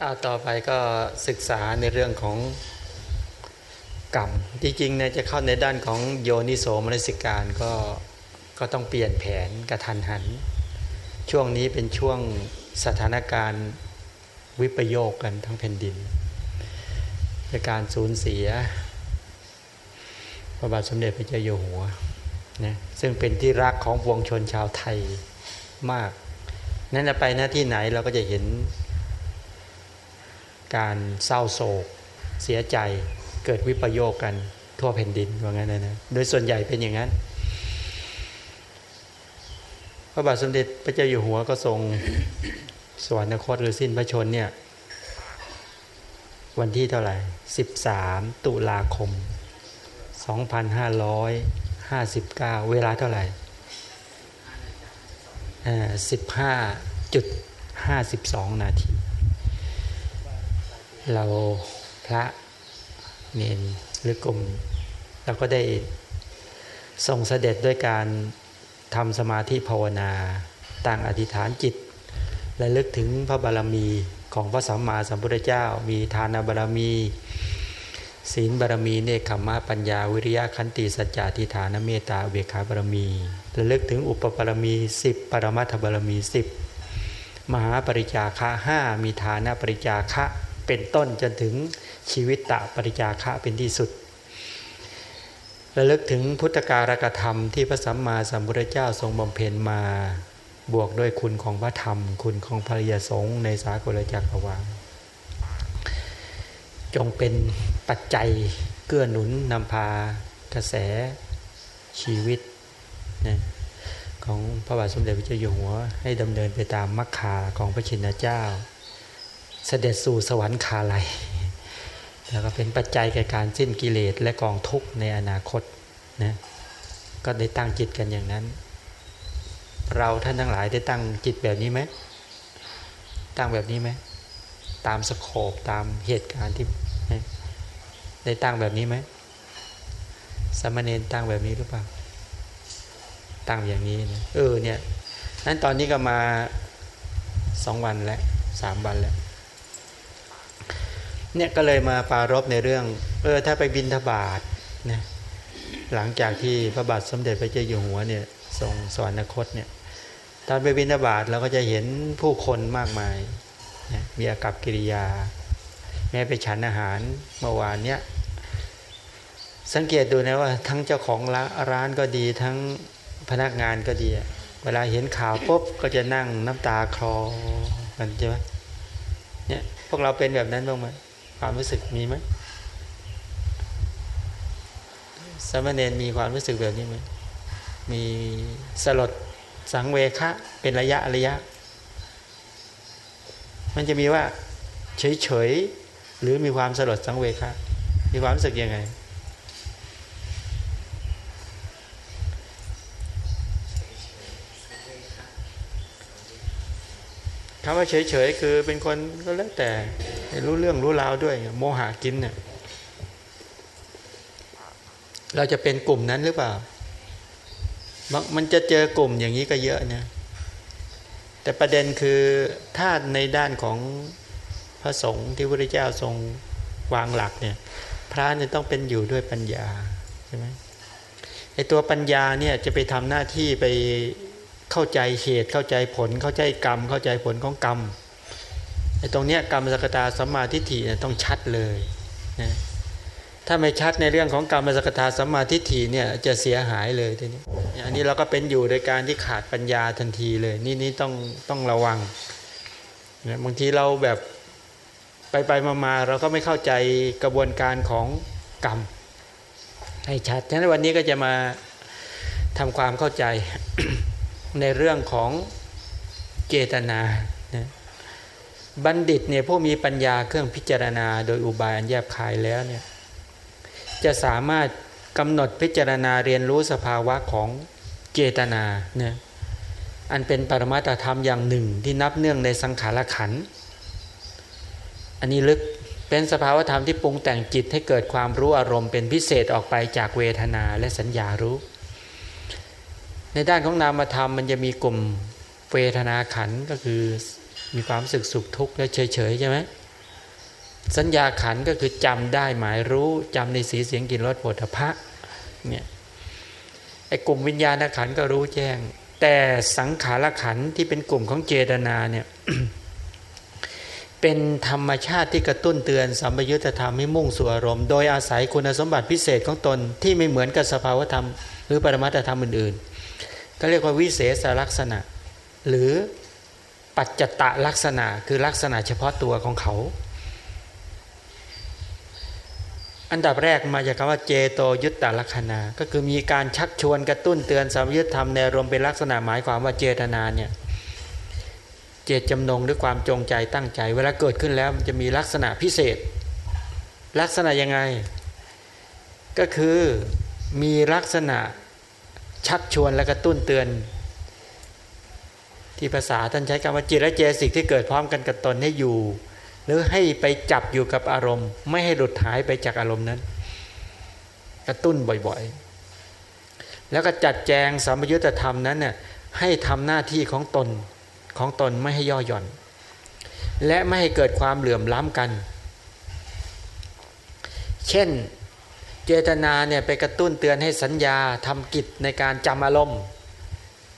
เอาต่อไปก็ศึกษาในเรื่องของกรรม จริงๆเนี่ยจะเข้าในด้านของโยนิโสมนสิการก็ก็ต้องเปลี่ยนแผนกระทันหัน ช่วงนี้เป็นช่วงสถานการณ์วิปโยคกันทั้งแผ่นดินในการสูญเสีย พระบาทสมเด็จพระเจ้าอยู่หัวนะซึ่งเป็นที่รักของปวงชนชาวไทยมาก นั้นไปหน้าที่ไหนเราก็จะเห็น การเศร้าโศก เสียใจเกิดวิปโยคกันทั่วแผ่นดินว่างั้นนะนะโดยส่วนใหญ่เป็นอย่างนั้น พระบาทสมเด็จพระเจ้าอยู่หัวก็ทรงสวรรคตหรือสิ้นพระชนเนี่ยวันที่เท่าไหร่ 13 ตุลาคม 2559 เวลาเท่าไหร่สิบห้าจุดห้าสิบสองนาที เราพระเนนหรือกลุ่มเราก็ได้ทรงเสด็จด้วยการทำสมาธิภาวนาตั้งอธิษฐานจิตและลึกถึงพระบารมีของพระสัมมาสัมพุทธเจ้า มีทานบารมี ศีลบารมีเนคขมะปัญญาวิริยะขันติสัจจะทิฏฐานเมตตาเบขาบารมีระลึกถึงอุปบารมีสิบปรมัตถบารมีสิบมหาปริจาคะห้ามีฐานะปริจาคะ เป็นต้นจนถึงชีวิตตะปริจาคะเป็นที่สุดระลึกถึงพุทธการกธรรมที่พระสัมมาสัมพุทธเจ้าทรงบำเพ็ญมา บวกด้วยคุณของพระธรรม คุณของพระริยสงฆ์ในสากลจักรวาลจงเป็นปัจจัยเกื้อหนุนนำพากระแสชีวิตนะของพระบาทสมเด็จพระเจ้าอยู่หัว ให้ดำเนินไปตามมรรคาของพระชินเจ้า เสด็จสู่สวรรค์คาไลแล้วก็เป็นปัจจัยแก่การสิ้นกิเลสและกองทุกข์ในอนาคตนะก็ได้ตั้งจิตกันอย่างนั้น เราท่านทั้งหลายได้ตั้งจิตแบบนี้ไหมตั้งแบบนี้ไหมตามสโคปตามเหตุการณ์ที่ได้ตั้งแบบนี้ไหมสมณเณรตั้งแบบนี้หรือเปล่า ตั้งอย่างนี้นะเออเนี่ยนั้นตอนนี้ก็มาสองวันแล้วสามวันแล้ว เนี่ยก็เลยมาปารบในเรื่อง เออถ้าไปบินทบาทนะหลังจากที่พระบาทสมเด็จพระเจ้าอยู่หัวเนี่ยทรงสวรรคตเนี่ยตอนไปบินทบาทเราก็จะเห็นผู้คนมากมายนะมีอากับกิริยา แม้ไปฉันอาหารเมื่อวานเนี้ยสังเกตดูนะว่าทั้งเจ้าของร้านก็ดีทั้งพนักงานก็ดี เวลาเห็นข่าวปุ๊บก็จะนั่งน้ำตาคลอกันใช่ไหมเนี่ยพวกเราเป็นแบบนั้นบ้างไหม ความรู้สึกมีไหมสมณเณรมีความรู้สึกแบบนี้ไหมมีสลดสังเวคะเป็นระยะระยะ มันจะมีว่าเฉยๆหรือมีความสลดสังเวคะมีความรู้สึกยังไง คำว่าเฉยๆคือเป็นคนก็แล้วแต่รู้เรื่องรู้ราวด้วย โมหะกินเนี่ยเราจะเป็นกลุ่มนั้นหรือเปล่า มันจะเจอกลุ่มอย่างนี้ก็เยอะเนี่ยแต่ประเด็นคือถ้าในด้านของพระสงฆ์ที่พระพุทธเจ้าทรงวางหลักเนี่ย พระเนี่ยต้องเป็นอยู่ด้วยปัญญาใช่ไหมไอตัวปัญญาเนี่ยจะไปทำหน้าที่ไป เข้าใจเหตุเข้าใจผลเข้าใจกรรม เข้าใจผลของกรรมไอ้ตรงเนี้ยกรรมสกตาสัมมาทิฏฐิเนี่ยต้องชัดเลยนะถ้าไม่ชัดในเรื่องของกรรมสกตาสัมมาทิฏฐิเนี่ยจะเสียหายเลยทีนี้อันนี้เราก็เป็นอยู่โดยการที่ขาดปัญญาทันทีเลย นี่นี่ต้องต้องระวังนะบางทีเราแบบไปไปมามาเราก็ไม่เข้าใจกระบวนการของกรรมให้ชัดฉะนั้นวันนี้ก็จะมาทำความเข้าใจ ในเรื่องของเจตนานะบัณฑิตเนี่ยผู้มีปัญญาเครื่องพิจารณา โดยอุบายอันแยบคายแล้วเนี่ยจะสามารถกำหนดพิจารณาเรียนรู้สภาวะของเจตนาเนี่ยอันเป็นปรมาตธรรมอย่างหนึ่งที่นับเนื่องในสังขารขัน อันนี้ลึกเป็นสภาวธรรมที่ปรุงแต่งจิตให้เกิดความรู้อารมณ์เป็นพิเศษออกไปจากเวทนาและสัญญารู้ ในด้านของนามธรรมมันจะมีกลุ่มเวทนาขันก็คือมีความสึกสุขทุกข์และเฉยๆใช่ไหมสัญญาขันก็คือจำได้หมายรู้จำในสีเสียงกลิ่นรสผลพระเนี่ยไอ้กลุ่มวิญญาณขันก็รู้แจ้ง แต่สังขารขันที่เป็นกลุ่มของเจตนาเนี่ยเป็นธรรมชาติที่กระตุ้นเตือนสัมปยุตธรรมให้มุ่งสู่อารมณ์ โดยอาศัยคุณสมบัติพิเศษของตนที่ไม่เหมือนกับสภาวธรรม หรือปรมัตธรรมอื่นๆ ก็เรียกว่าวิเศษลักษณะ หรือปัจจตะลักษณะคือลักษณะเฉพาะตัวของเขา อันดับแรกมาจากคำว่าเจโตยุตตลักษณะก็คือมีการชักชวนกระตุ้นเตือนสัมยุตธรรมในรวมเป็นลักษณะหมายความว่าเจตนาเนี่ยเจตจำนงด้วยความจงใจตั้งใจ เวลาเกิดขึ้นแล้วมันจะมีลักษณะพิเศษ ลักษณะยังไง ก็คือมีลักษณะ ชักชวนและกระตุ้นเตือน ที่ภาษาท่านใช้คำว่าจิตและเจสิกที่เกิดพร้อมกันกับตนให้อยู่ หรือให้ไปจับอยู่กับอารมณ์ ไม่ให้หลุดหายไปจากอารมณ์นั้น กระตุ้นบ่อยๆ แล้วก็จัดแจงสามยุตธรรมนั้นเนี่ยให้ทำหน้าที่ของตนของตนไม่ให้ย่อหย่อน และไม่ให้เกิดความเหลื่อมล้ำกัน เช่น เจตนาเนี่ยไปกระตุ้นเตือนให้สัญญาทำกิจในการจำอารมณ์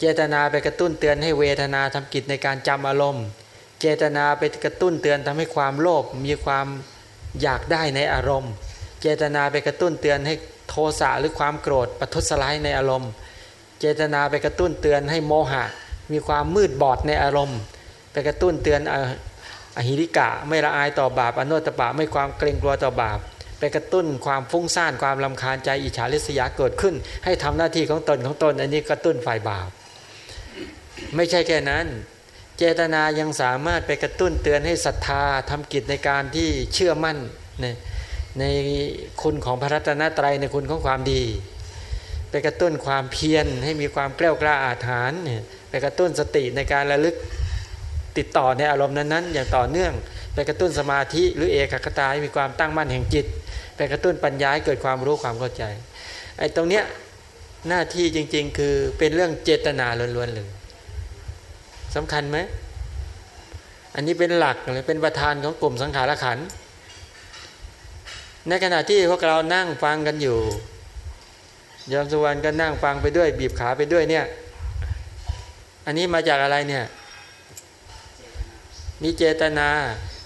เจตนาไปกระตุ้นเตือนให้เวทนาทำกิจในการจำอารมณ์ เจตนาไปกระตุ้นเตือนทำให้ความโลภมีความอยากได้ในอารมณ์ เจตนาไปกระตุ้นเตือนให้โทสะหรือความโกรธปัทุสลายในอารมณ์ เจตนาไปกระตุ้นเตือนให้โมหะ มีความมืดบอดในอารมณ์ ไปกระตุ้นเตือนอหิริกะไม่ละอายต่อบาปอนุตตปะไม่ความเกรงกลัวต่อบาป ไปกระตุ้นความฟุ้งซ่านความลำคาญใจอิจฉาริษยาเกิดขึ้น ให้ทำหน้าที่ของตนของตน อันนี้กระตุ้นฝ่ายบาป ไม่ใช่แค่นั้น เจตนายังสามารถไปกระตุ้นเตือนให้ศรัทธาทำกิจในการที่เชื่อมั่นในในคุณของพระรัตนตรัยในคุณของความดี ไปกระตุ้นความเพียรให้มีความแกล้วกล้าอาถรรพ์ไปกระตุ้นสติในการระลึกติดต่อในอารมณ์นั้นๆ อย่างต่อเนื่อง ไปกระตุ้นสมาธิหรือเอกคตาให้มีความตั้งมั่นแห่งจิต ไปกระตุ้นปัญญาให้เกิดความรู้ความเข้าใจไอ้ตรงเนี้ยหน้าที่จริง ๆ คือเป็นเรื่องเจตนาล้วนๆเลยสำคัญไหมอันนี้เป็นหลักเลยเป็นประธานของกลุ่มสังขารขันในขณะที่พวกเรานั่งฟังกันอยู่ยอมสุวรรณก็นั่งฟังไปด้วย บีบขาไปด้วยเนี่ย อันนี้มาจากอะไรเนี่ยมีเจตนา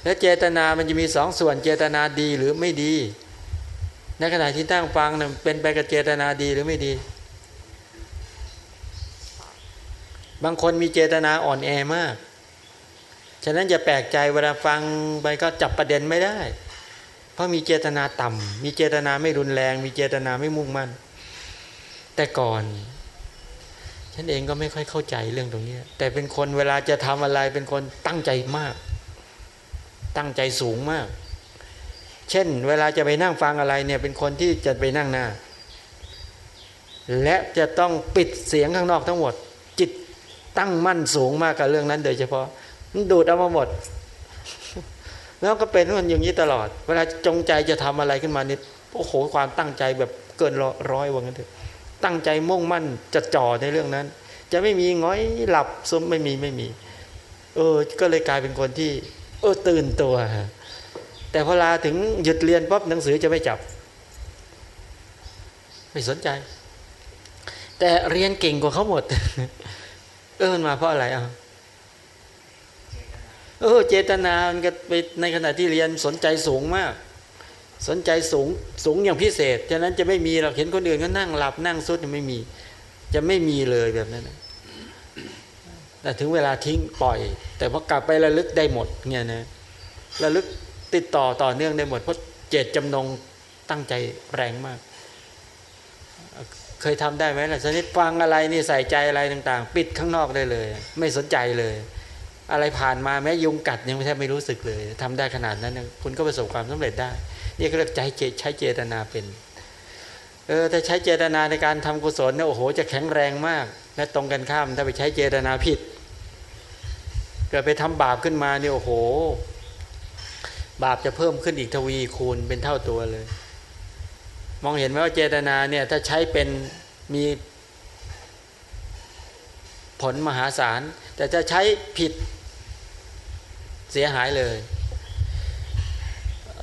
และเจตนามันจะมีสองส่วนเจตนาดีหรือไม่ดี ในขณะที่ตั้งฟังเนี่ยเป็นไปกับเจตนาดีหรือไม่ดี บางคนมีเจตนาอ่อนแอมาก ฉะนั้นจะแปลกใจเวลาฟังไปก็จับประเด็นไม่ได้ เพราะมีเจตนาต่ำมีเจตนาไม่รุนแรง มีเจตนาไม่มุ่งมั่น แต่ก่อน ฉันเองก็ไม่ค่อยเข้าใจเรื่องตรงนี้ แต่เป็นคนเวลาจะทำอะไรเป็นคนตั้งใจมาก ตั้งใจสูงมาก เช่น เวลาจะไปนั่งฟังอะไรเนี่ยเป็นคนที่จะไปนั่งหน้า และจะต้องปิดเสียงข้างนอกทั้งหมด จิตตั้งมั่นสูงมากกับเรื่องนั้น โดยเฉพาะมันดูดเอามาหมด แล้วก็เป็นมันอย่างนี้ตลอด เวลาจงใจจะทำอะไรขึ้นมานี่โอ้โหความตั้งใจแบบเกินร้อยว่างั้นเถอะตั้งใจมุ่งมั่นจะจ่อในเรื่องนั้น จะไม่มีง้อยหลับซึมไม่มีไม่มี เออ ก็เลยกลายเป็นคนที่ เออตื่นตัว แต่พอลาถึงหยุดเรียนปั๊บหนังสือจะไม่จับ ไม่สนใจ แต่เรียนเก่งกว่าเขาหมด เออมันมาเพราะอะไรอะเออเจตนามันก็ไปในขณะที่เรียนสนใจสูงมาก สนใจสูงสูงอย่างพิเศษฉะนั้นจะไม่มีเราเห็นคนอื่นก็นั่งหลับนั่งซุดไม่มี จะไม่มีเลยแบบนั้นแต่ถึงเวลาทิ้งปล่อย แต่พอกลับไประลึกได้หมดเนี่ยนะระลึก ติดต่อต่อเนื่องได้หมดเพราะเจตจำนงตั้งใจแรงมาก เคยทำได้ไหมล่ะชนิดฟังอะไรนี่ใส่ใจอะไรต่างๆ ปิดข้างนอกได้เลย ไม่สนใจเลย อะไรผ่านมาแม้ยุงกัดยังไม่แทบไม่รู้สึกเลยทำได้ขนาดนั้นคุณก็ประสบความสำเร็จได้ นี่ก็เรียกใจใช้เจตนาเป็นเออถ้าใช้เจตนาในการทำกุศลเนี่ยโอ้โหจะแข็งแรงมาก และตรงกันข้ามถ้าไปใช้เจตนาผิดเกิดไปทำบาปขึ้นมาเนี่ยโอ้โห บาปจะเพิ่มขึ้นอีกทวีคูณเป็นเท่าตัวเลย มองเห็นไหมว่าเจตนาเนี่ยถ้าใช้เป็นมีผลมหาศาล แต่จะใช้ผิดเสียหายเลย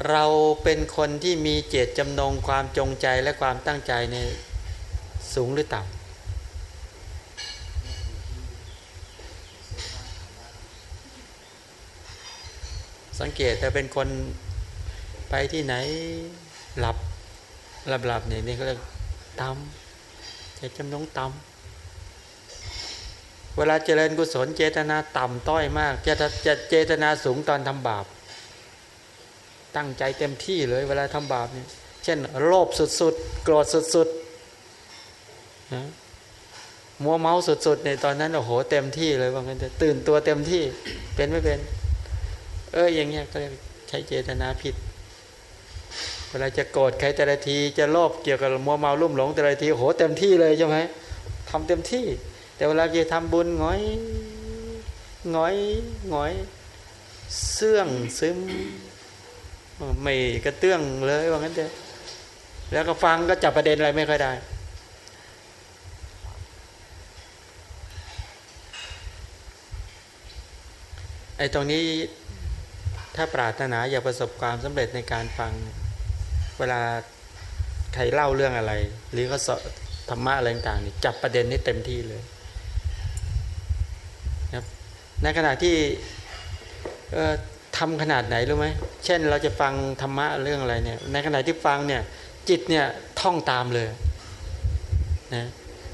เราเป็นคนที่มีเจตจำนงความจงใจและความตั้งใจในสูงหรือต่ำ สังเกตแต่เป็นคนไปที่ไหนหลับหลับหลับเนี่ยนี่เขาเรียกต่ำเจตจำนงต่ำเวลาเจริญกุศลเจตนาต่ำต้อยมากจะจะเจตนาสูงตอนทำบาป ตั้งใจเต็มที่เลยเวลาทำบาปเนี่ยเช่น โลภสุดๆ โกรธสุดๆนะมัวเมาสุดๆในตอนนั้นโอ้โหเต็มที่เลยว่างั้นจะตื่นตัวเต็มที่เป็นไม่เป็น อออย่างเงี้ยก็เรียกใช้เจตนาผิด เวลาจะโกรธใครแต่ละทีจะโลภเกี่ยวกับมัวเมาลุ่มหลงแต่ละทีโหเต็มที่เลยใช่ไหมทำเต็มที่ แต่เวลาจะทำบุญง้อยง้อยง้อยเสื่องซึมไม่กระเตื้องเลยว่างั้นเถอะแล้วก็ฟังก็จับประเด็นอะไรไม่ค่อยได้ ไอ้ตรงนี้ ถ้าปรารถนาอยากประสบความสำเร็จในการฟัง เวลาใครเล่าเรื่องอะไร หรือเขาธรรมะอะไรต่างๆจับประเด็นนี้เต็มที่เลยนะในขณะที่ทำขนาดไหนรู้ไหมเช่นเราจะฟังธรรมะเรื่องอะไรเนี่ย ในขณะที่ฟังเนี่ยจิตเนี่ยท่องตามเลยนะ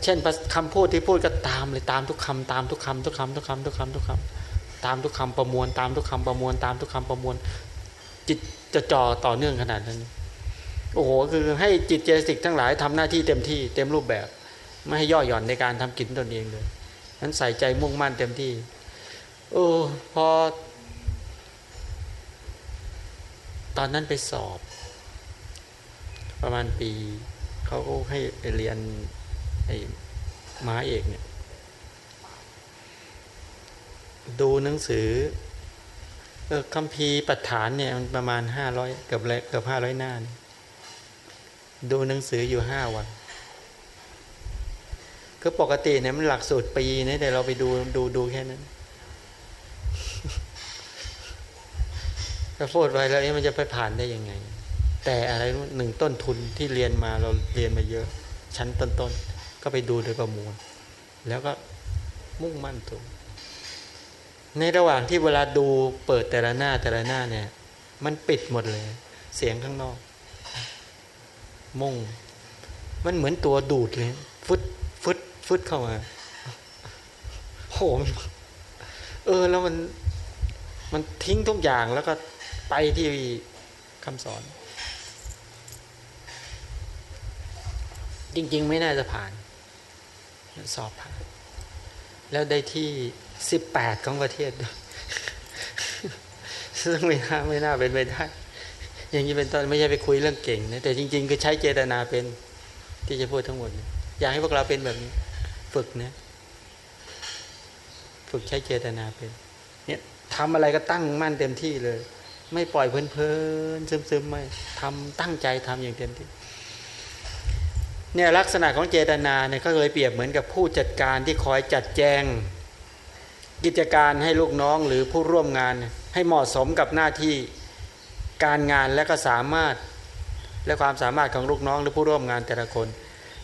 เช่นคำพูดที่พูดก็ตามเลยตามทุกคำตามทุกคำทุกคำทุกคำทุกคำทุกคำ ตามทุกคำประมวล ตามทุกคำประมวล ตามทุกคำประมวล จิตจะจ่อต่อเนื่องขนาดนั้น โอ้โหคือให้จิตเจสิกทั้งหลายทำหน้าที่เต็มที่เต็มรูปแบบ ไม่ให้ย่อหย่อนในการทำกิจตนเองเลยนั้นใส่ใจมุ่งมั่นเต็มที่โอ้พอ ตอนนั้นไปสอบ ประมาณปี เขาก็ให้เรียนไอ้ม้าเอกเนี่ย ดูหนังสือเออคัมภีร์ปัฏฐานเนี่ยมันประมาณห้าร้อยเกือบเกือบห้าร้อยหน้า ดูหนังสืออยู่ห้าวันคือปกติเนี่ยมันหลักสูตรปีนะแต่เราไปดูดูดูแค่นั้นถ้าพูดไปแล้วมันจะไปผ่านได้ยังไง แต่อะไรหนึ่งต้นทุนที่เรียนมาเราเรียนมาเยอะ ชั้นต้นๆก็ไปดูโดยประมวล แล้วก็มุ่งมั่นตัว ในระหว่างที่เวลาดูเปิดแต่ละหน้าแต่ละหน้าเนี่ย มันปิดหมดเลย เสียงข้างนอก มุ่ง มันเหมือนตัวดูดเลย ฟึดฟึดฟึดเข้ามาโหเออ แล้วมันมันทิ้งทุกอย่างแล้วก็ไปที่คำสอน จริง ๆ ไม่น่าจะผ่าน สอบผ่าน แล้วได้ที่ สิบแปดของประเทศซึ่งไม่น่าไม่น่าเป็นไปได้อย่างนี้เป็นต้นไม่ใช่ไปคุยเรื่องเก่งนะแต่จริง ๆ คือใช้เจตนาเป็นที่จะพูดทั้งหมดอยากให้พวกเราเป็นแบบนี้ ฝึกนะฝึกใช้เจตนาเป็น เนี่ยทำอะไรก็ตั้งมั่นเต็มที่เลย ไม่ปล่อยเพลินๆซึมๆไม่ทำตั้งใจทำอย่างเต็มที่เนี่ยลักษณะของเจตนาเนี่ยก็เลยเปรียบเหมือนกับผู้จัดการที่คอยจัดแจง กิจการให้ลูกน้องหรือผู้ร่วมงานให้เหมาะสมกับหน้าที่การงานและก็สามารถและความสามารถของลูกน้องหรือผู้ร่วมงานแต่ละคน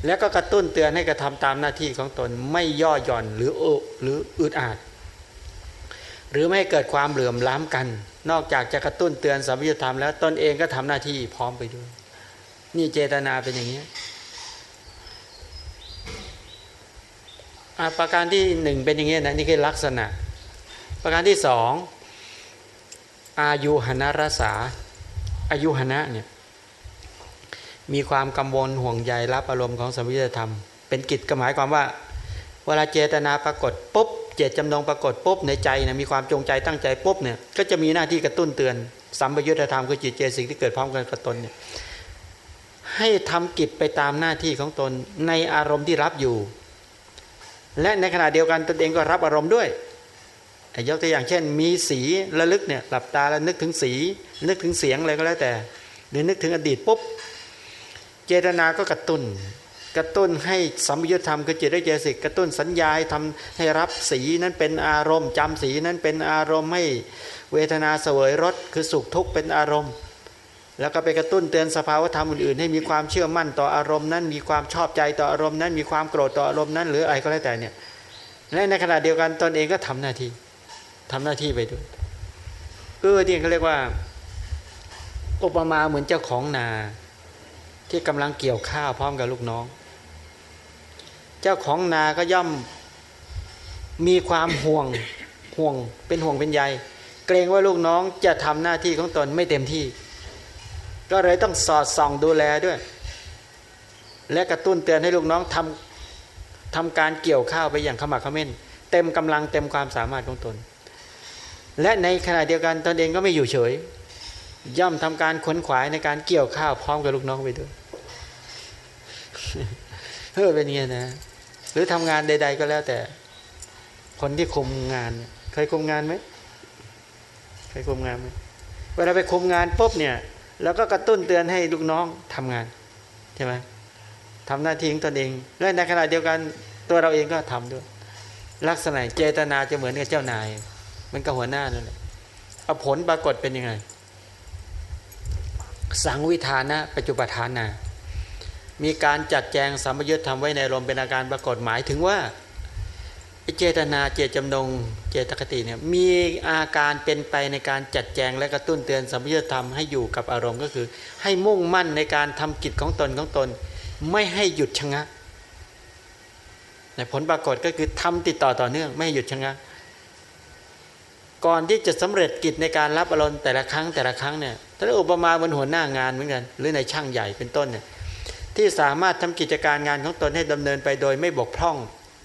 แล้วก็กระตุ้นเตือนให้กระทำตามหน้าที่ของตนไม่ย่อหย่อนหรือโอหรืออึดอัดหรือไม่เกิดความเหลื่อมล้ำกัน นอกจากจะกระตุ้นเตือนสัมพุทธธรรมแล้วตนเองก็ทำหน้าที่พร้อมไปด้วย นี่เจตนาเป็นอย่างนี้ ประการที่หนึ่งเป็นอย่างนี้นะนี่คือลักษณะ ประการที่สองอายุหนรสาอายุหนะเนี่ยมีความกังวลห่วงใยรับอารมณ์ของสมพุทธธรรม เป็นกิจก็หมายความว่า เวลาเจตนาปรากฏปุ๊บเจตจำนงปรากฏปุ๊บในใจนะมีความจงใจตั้งใจปุ๊บเนี่ยก็จะมีหน้าที่กระตุ้นเตือนสัมปยุทธธรรมคือจิตเจสิ่งที่เกิดพร้อมกันกับตนเนี่ยให้ทำกิจไปตามหน้าที่ของตนในอารมณ์ที่รับอยู่ และในขณะเดียวกันตนเองก็รับอารมณ์ด้วยยกตัวอย่างเช่น มีสีระลึกเนี่ยหลับตาแล้วนึกถึงสี นึกถึงเสียงอะไรก็แล้วแต่หรือนึกถึงอดีตปุ๊บเจตนาก็กระตุ้นกระตุ้นให้สัมยุทธธรรมคือจิตได้เจสิกกระตุ้นสัญญาทำให้รับสีนั้นเป็นอารมณ์จำสีนั้นเป็นอารมณ์ให้เวทนาเสวยรสคือสุขทุกข์เป็นอารมณ์ แล้วก็ไปกระตุ้นเตือนสภาวธรรมอื่นๆ ให้มีความเชื่อมั่นต่ออารมณ์นั้น มีความชอบใจต่ออารมณ์นั้น มีความโกรธต่ออารมณ์นั้น หรืออะไรก็แล้วแต่เนี่ยและในขณะเดียวกันตนเองก็ทำหน้าที่ทำหน้าที่ไปด้วยเออที่เขาเรียกว่าอุปมาเหมือนเจ้าของนา ที่กำลังเกี่ยวข้าวพร้อมกับลูกน้อง เจ้าของนาก็ย่อมมีความห่วงห่วงเป็นห่วงเป็นใยเกรงว่าลูกน้องจะทำหน้าที่ของตนไม่เต็มที่ ก็เลยต้องสอดส่องดูแลด้วย และกระตุ้นเตือนให้ลูกน้องทำทำการเกี่ยวข้าวไปอย่างขมักขม้น เต็มกำลังเต็มความสามารถของตน และในขณะเดียวกันตนเองก็ไม่อยู่เฉย ย่อมทำการขนขวายในการเกี่ยวข้าวพร้อมกับลูกน้องไปด้วยเฮ้อเป็นเงี้ยนะหรือทำงานใด ๆ ก็แล้วแต่ คนที่คุมงานเคยคุมงานไหมเคยคุมงานไหมเวลาไปคุมงานปุ๊บเนี่ย แล้วก็กระตุ้นเตือนให้ลูกน้องทำงานใช่ไหมทำหน้าที่ของตนเอง และในขณะเดียวกันตัวเราเองก็ทำด้วย ลักษณะเจตนาจะเหมือนกับเจ้านาย มันกับหัวหน้านั่นแหละเอาผลปรากฏเป็นยังไง สังวิธานะปัจจุบันนา มีการจัดแจงสัมยุทธ์ทำไว้ในลมเป็นอาการปรากฏหมายถึงว่า เจตนาเจตจำนงเจตคติเนี่ยมีอาการเป็นไปในการจัดแจงและกระตุ้นเตือนสัมยุทธธรรมให้อยู่กับอารมณ์ก็คือ ให้มุ่งมั่นในการทำกิจของตนของตน ไม่ให้หยุดชะงักในผลปรากฏก็คือทำติดต่อต่อเนื่องไม่หยุดชะงักก่อนที่จะสำเร็จกิจในการรับอารมณ์แต่ละครั้งแต่ละครั้งเนี่ยถ้าอุปมาบนหัวหน้างานเหมือนกัน หรือในช่างใหญ่เป็นต้นเนี่ยที่สามารถทำกิจการงานของตนให้ดำเนินไปโดยไม่บกพร่อง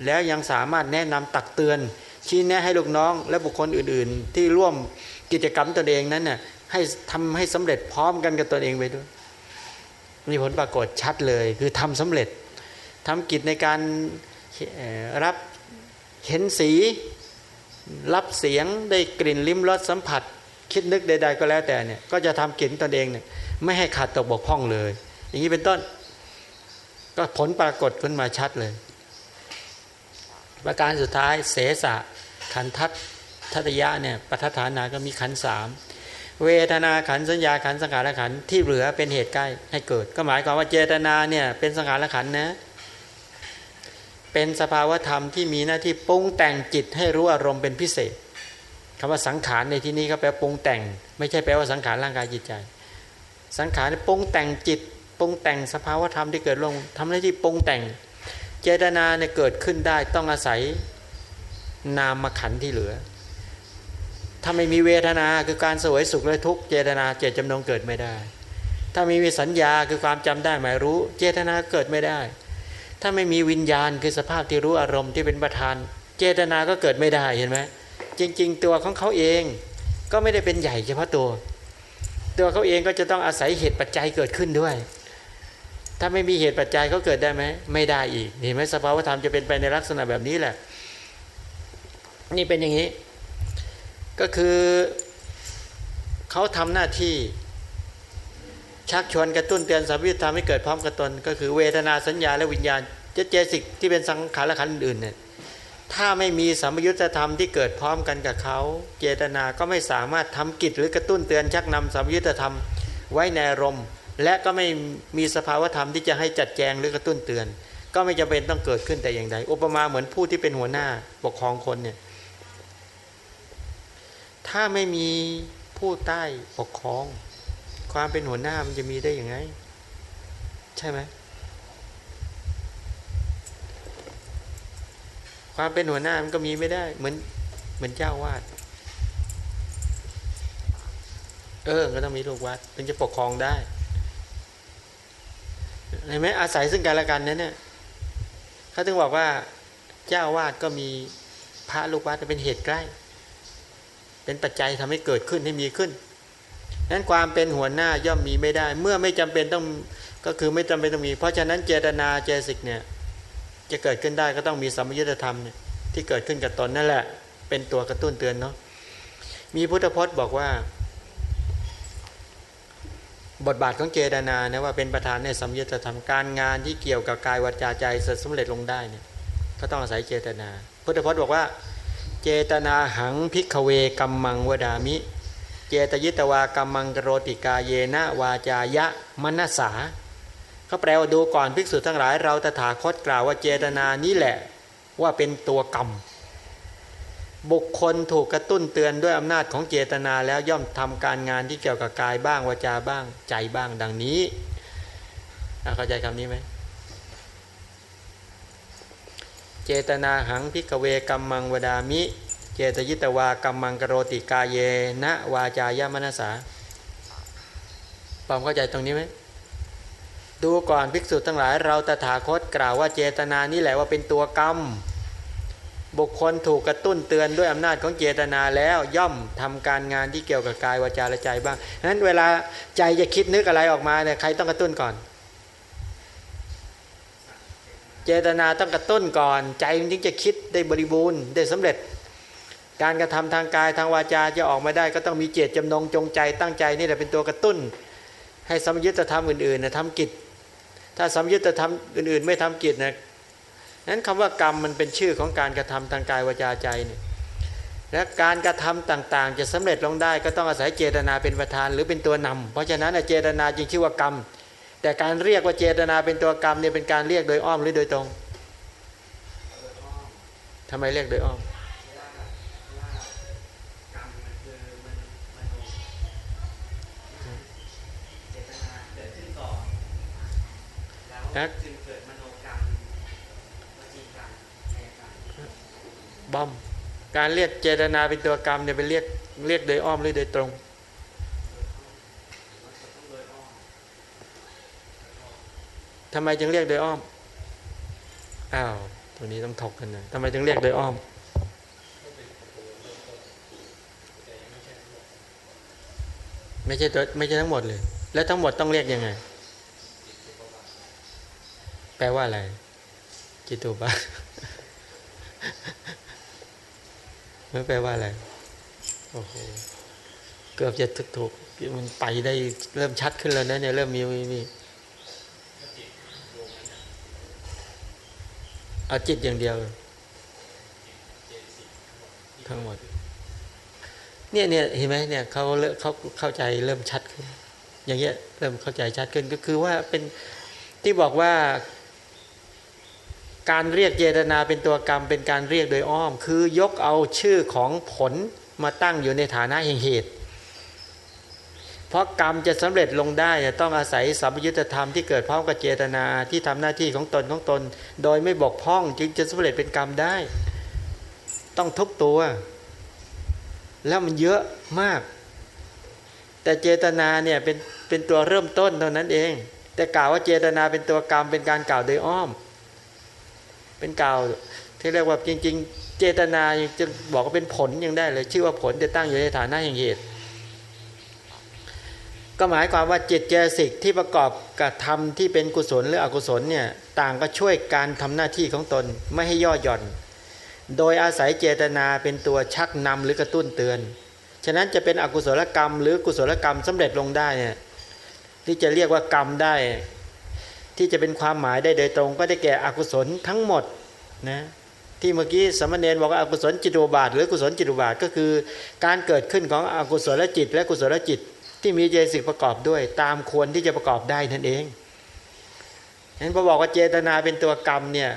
แล้วยังสามารถแนะนำตักเตือน ชี้แนะให้ลูกน้อง และบุคคลอื่น ๆ ที่ร่วมกิจกรรมตนเองนั้นน่ะให้ทำให้สำเร็จพร้อมกันกับตนเองไปด้วยมีผลปรากฏชัดเลยคือทำสำเร็จทำกิจในการรับเห็นสี รับเสียงได้กลิ่นลิ้มรสสัมผัส คิดนึกใด ๆ ก็แล้วแต่เนี่ยก็จะทำกิจตนเองเนี่ยไม่ให้ขาดตกบกพร่องเลย อย่างนี้เป็นต้น ก็ผลปรากฏขึ้นมาชัดเลย ประการสุดท้ายเสสะขันทัตทัตยะเนี่ยปัฏฐานาก็มีขันสามเวทนาขันสัญญาขันสังขารขันที่เหลือเป็นเหตุใกล้ให้เกิด ก็หมายความว่าเจตนาเนี่ยเป็นสังขารขันนะเป็นสภาวธรรมที่มีหน้าที่ปรุงแต่งจิตให้รู้อารมณ์เป็นพิเศษคำว่าสังขารในที่นี้ก็แปลปรุงแต่ง ไม่ใช่แปลว่าสังขารร่างกายจิตใจ สังขารปรุงแต่งจิตปรุงแต่งสภาวธรรมที่เกิดลงทำหน้าที่ปรุงแต่ง เจตนาเนี่ยเกิดขึ้นได้ต้องอาศัยนามขันที่เหลือ ถ้าไม่มีเวทนาคือการสวยสุขและทุกเจตนาเจตจำนงเกิดไม่ได้ ถ้าไม่มีสัญญาคือความจำได้หมายรู้ เจตนาเกิดไม่ได้ ถ้าไม่มีวิญญาณคือสภาพที่รู้อารมณ์ที่เป็นประธาน เจตนาก็เกิดไม่ได้เห็นไหมจริง ๆ ตัวของเขาเองก็ไม่ได้เป็นใหญ่เฉพาะตัว ตัวเขาเองก็จะต้องอาศัยเหตุปัจจัยเกิดขึ้นด้วย ถ้าไม่มีเหตุปัจจัยเขาเกิดได้ไหมไม่ได้อีกเห็นไหมสภาวธรรมจะเป็นไปในลักษณะแบบนี้แหละ นี่เป็นอย่างนี้ ก็คือเขาทำหน้าที่ชักชวนกระตุ้นเตือนสัมวิธรรมให้เกิดพร้อมกับตน ก็คือเวทนาสัญญาและวิญญาณเจเจสิกที่เป็นสังขารขันอื่นเนี่ยถ้าไม่มีสัมยุญธรรมที่เกิดพร้อมกันกับเขาเจตนาก็ไม่สามารถทำกิจหรือกระตุ้นเตือนชักนำสัมยุญธรรมไว้ในอารมณ์ และก็ไม่มีสภาวธรรมที่จะให้จัดแจงหรือกระตุ้นเตือน ก็ไม่จำเป็นต้องเกิดขึ้นแต่อย่างใดอุปมาเหมือนผู้ที่เป็นหัวหน้าปกครองคนเนี่ยถ้าไม่มีผู้ใต้ปกครอง ความเป็นหัวหน้ามันจะมีได้อย่างไง ใช่ไหมความเป็นหัวหน้ามันก็มีไม่ได้ เหมือนเหมือนเจ้าวาดเออ ก็ต้องมีลูกวัดถึงจะปกครองได้ เห็นไหมอาศัยซึ่งกันและกันนั้นเนี่ยเขาถึงบอกว่าเจ้าวาดก็มีพระลูกวัดเป็นเหตุใกล้ เป็นปัจจัยทำให้เกิดขึ้นให้มีขึ้นนั้นความเป็นหัวหน้าย่อมมีไม่ได้ เมื่อไม่จำเป็นต้องก็คือไม่จำเป็นต้องมี เพราะฉะนั้นเจตนาเจสิกเนี่ยจะเกิดขึ้นได้ก็ต้องมีสัมยุญธรรมเนี่ยที่เกิดขึ้นกับตนนั่นแหละ เป็นตัวกระตุ้นเตือนเนาะมีพุทธพจน์บอกว่า บทบาทของเจตนานะว่าเป็นประธานในสัมยุญธรรมการงานที่เกี่ยวกับกายวาจาใจสำเร็จลงได้เนี่ยก็ต้องอาศัยเจตนา พุทธพจน์บอกว่า เจตนาหังพิกเวกัมมังวดามิ เจตยิตวากรรมังกโรติกาเยนะวาจายะมนสาเขาแปลว่าดูก่อนภิกษุทั้งหลายเราตถาคตกล่าวว่าเจตนานี้แหละว่าเป็นตัวกรรม บุคคลถูกกระตุ้นเตือนด้วยอำนาจของเจตนาแล้วย่อมทำการงานที่เกี่ยวกับกายบ้างวาจาบ้างใจบ้างดังนี้เข้าใจคำนี้ไหมเจตนาหังพิกเวกัมมังวดามิ เจตยิตวากัมมังกโรติกาเยนะวาจายามนัสสาปอมเข้าใจตรงนี้ไหมดูก่อนภิกษุทั้งหลายเราตถาคตกล่าวว่าเจตนานี่แหละว่าเป็นตัวกรรม บุคคลถูกกระตุ้นเตือนด้วยอำนาจของเจตนาแล้วย่อมทำการงานที่เกี่ยวกับกายวาจาและใจบ้างนั้นเวลาใจจะคิดนึกอะไรออกมาเนี่ยใครต้องกระตุ้นก่อน เจตนาต้องกระตุ้นก่อน ใจมันจึงจะคิดได้บริบูรณ์ได้สำเร็จ การกระทำทางกายทางวาจาจะออกมาได้ก็ต้องมีเจตจำนงจงใจตั้งใจนี่แหละเป็นตัวกระตุ้น ให้สมยุตธรรมอื่นๆนะทำกิจ ถ้าสมยุตธรรมอื่นๆ ไม่ทำกิจนะ นั้นคำว่ากรรมมันเป็นชื่อของการกระทำทางกายวาจาใจเนี่ยและการกระทำต่างๆ จะสำเร็จลงได้ก็ต้องอาศัยเจตนาเป็นประธานหรือเป็นตัวนำเพราะฉะนั้นเจตนาจึงชื่อว่ากรรม แต่การเรียกว่าเจตนาเป็นตัวกรรมเนี่ยเป็นการเรียกโดยอ้อมหรือโดยตรงทำไมเรียกโดยอ้อมนะ บอม การเรียกเจตนาเป็นตัวกรรมเนี่ยเป็นเรียกเรียกโดยอ้อมหรือโดยตรงทำไมจึงเรียกโดยอ้อม อ้าวตรงนี้ต้องถกกันนะทำไมจึงเรียกโดยอ้อม ไม่ใช่ตัวไม่ใช่ทั้งหมดเลย แล้วทั้งหมดต้องเรียกยังไง แปลว่าอะไร จิตุบะ ไม่แปลว่าอะไร โอ้โห เกือบจะถูกมันไปได้เริ่มชัดขึ้นแล้วนะเนี่ยเริ่มมีมีมีเอาจิตอย่างเดียว ทั้งหมด เนี่ยเนี่ยเห็นไหมเนี่ยเขาเขาเข้าใจเริ่มชัดขึ้น อย่างเงี้ยเริ่มเข้าใจชัดขึ้นก็คือว่าเป็นที่บอกว่า การเรียกเจตนาเป็นตัวกรรมเป็นการเรียกโดยอ้อม คือยกเอาชื่อของผลมาตั้งอยู่ในฐานะแห่งเหตุ เพราะกรรมจะสำเร็จลงได้ต้องอาศัยสัมยุญธรรมที่เกิดพร้อมกับเจตนาที่ทำหน้าที่ของตนของตน โดยไม่บกพร่องจึงจะสำเร็จเป็นกรรมได้ ต้องทุกตัว แล้วมันเยอะมาก แต่เจตนาเนี่ยเป็นเป็นตัวเริ่มต้นเท่านั้นเอง แต่กล่าวว่าเจตนาเป็นตัวกรรมเป็นการกล่าวโดยอ้อม เป็นกาวที่เรียกว่าจริง ๆ เจตนาจะบอกว่าเป็นผลยังได้เลยชื่อว่าผลจะตั้งอยู่ในฐานะแห่งเหตุก็หมายความว่าจิตเจสิกที่ประกอบกับธรรมที่เป็นกุศลหรืออกุศลเนี่ยต่างก็ช่วยการทำหน้าที่ของตนไม่ให้ย่อหย่อน โดยอาศัยเจตนาเป็นตัวชักนำหรือกระตุ้นเตือน ฉะนั้นจะเป็นอกุศลกรรมหรือกุศลกรรมสำเร็จลงได้เนี่ยที่จะเรียกว่ากรรมได้ ที่จะเป็นความหมายได้โดยตรง ก็ได้แก่อกุศลทั้งหมดนะที่เมื่อกี้สมณเณรบอกว่าอกุศลจิตุบาท หรือกุศลจิตุบาทก็คือ การเกิดขึ้นของอกุศลจิต และกุศลจิตที่มีเจสิกประกอบด้วย ตามควรที่จะประกอบได้นั่นเองฉะนั้นพอบอกว่าเจตนาเป็นตัวกรรมเนี่ย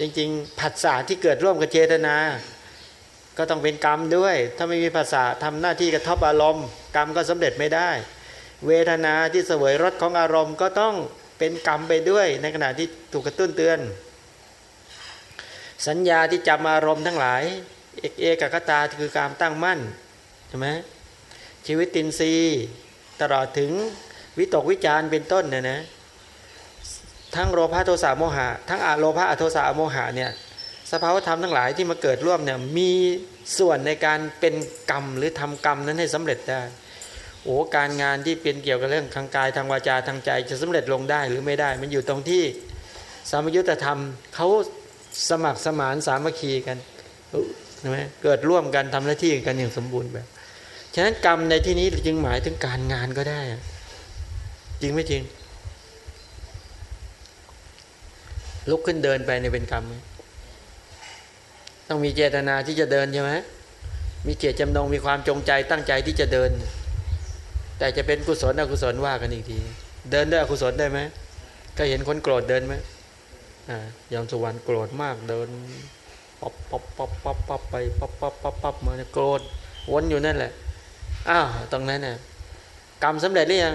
จริงๆผัสสะที่เกิดร่วมกับเจตนา ก็ต้องเป็นกรรมด้วย ถ้าไม่มีภาษาทำหน้าที่กระทบอารมณ์ กรรมก็สำเร็จไม่ได้ เวทนาที่เสวยรสของอารมณ์ก็ต้อง เป็นกรรมไปด้วย ในขณะที่ถูกกระตุ้นเตือน สัญญาที่จำอารมณ์ทั้งหลาย เอกเอกคตาคือการตั้งมั่นใช่ไหมชีวิตตินซีตลอดถึงวิตกวิจารเป็นต้นเนี่ยนะทั้งโลภะโทสะโมหะ ทั้งอโลภะอโทสะโมหะเนี่ยสภาวธรรมทั้งหลายที่มาเกิดร่วมเนี่ยมีส่วนในการเป็นกรรมหรือทำกรรมนั้นให้สำเร็จได้ โอ้การงานที่เป็นเกี่ยวกับเรื่องทางกายทางวาจาทางใจจะสำเร็จลงได้หรือไม่ได้ มันอยู่ตรงที่สามยุตธรรมเขาสมัครสมานสามัคคีกันใช่ไหมเกิดร่วมกันทำหน้าที่กันอย่างสมบูรณ์แบบ ฉะนั้นกรรมในที่นี้จึงหมายถึงการงานก็ได้ จริงไม่จริง ลุกขึ้นเดินไปเนี่ยเป็นกรรม ต้องมีเจตนาที่จะเดินใช่ไหมมีเจตจำนงมีความจงใจตั้งใจที่จะเดิน แต่จะเป็นกุศลอกุศลว่ากันอีกที เดินด้วยอกุศลได้ไหมก็เห็นคนโกรธเดินไหมอ่าโยมสุวรรณโกรธมากเดินป๊อปป๊อปป๊อปป๊อปป๊อปไปป๊อปป๊อปป๊อปป๊อปมาโกรธวนอยู่นั่นแหละอ้าวตรงนั้นเนี่ยกรรมสำเร็จหรือยัง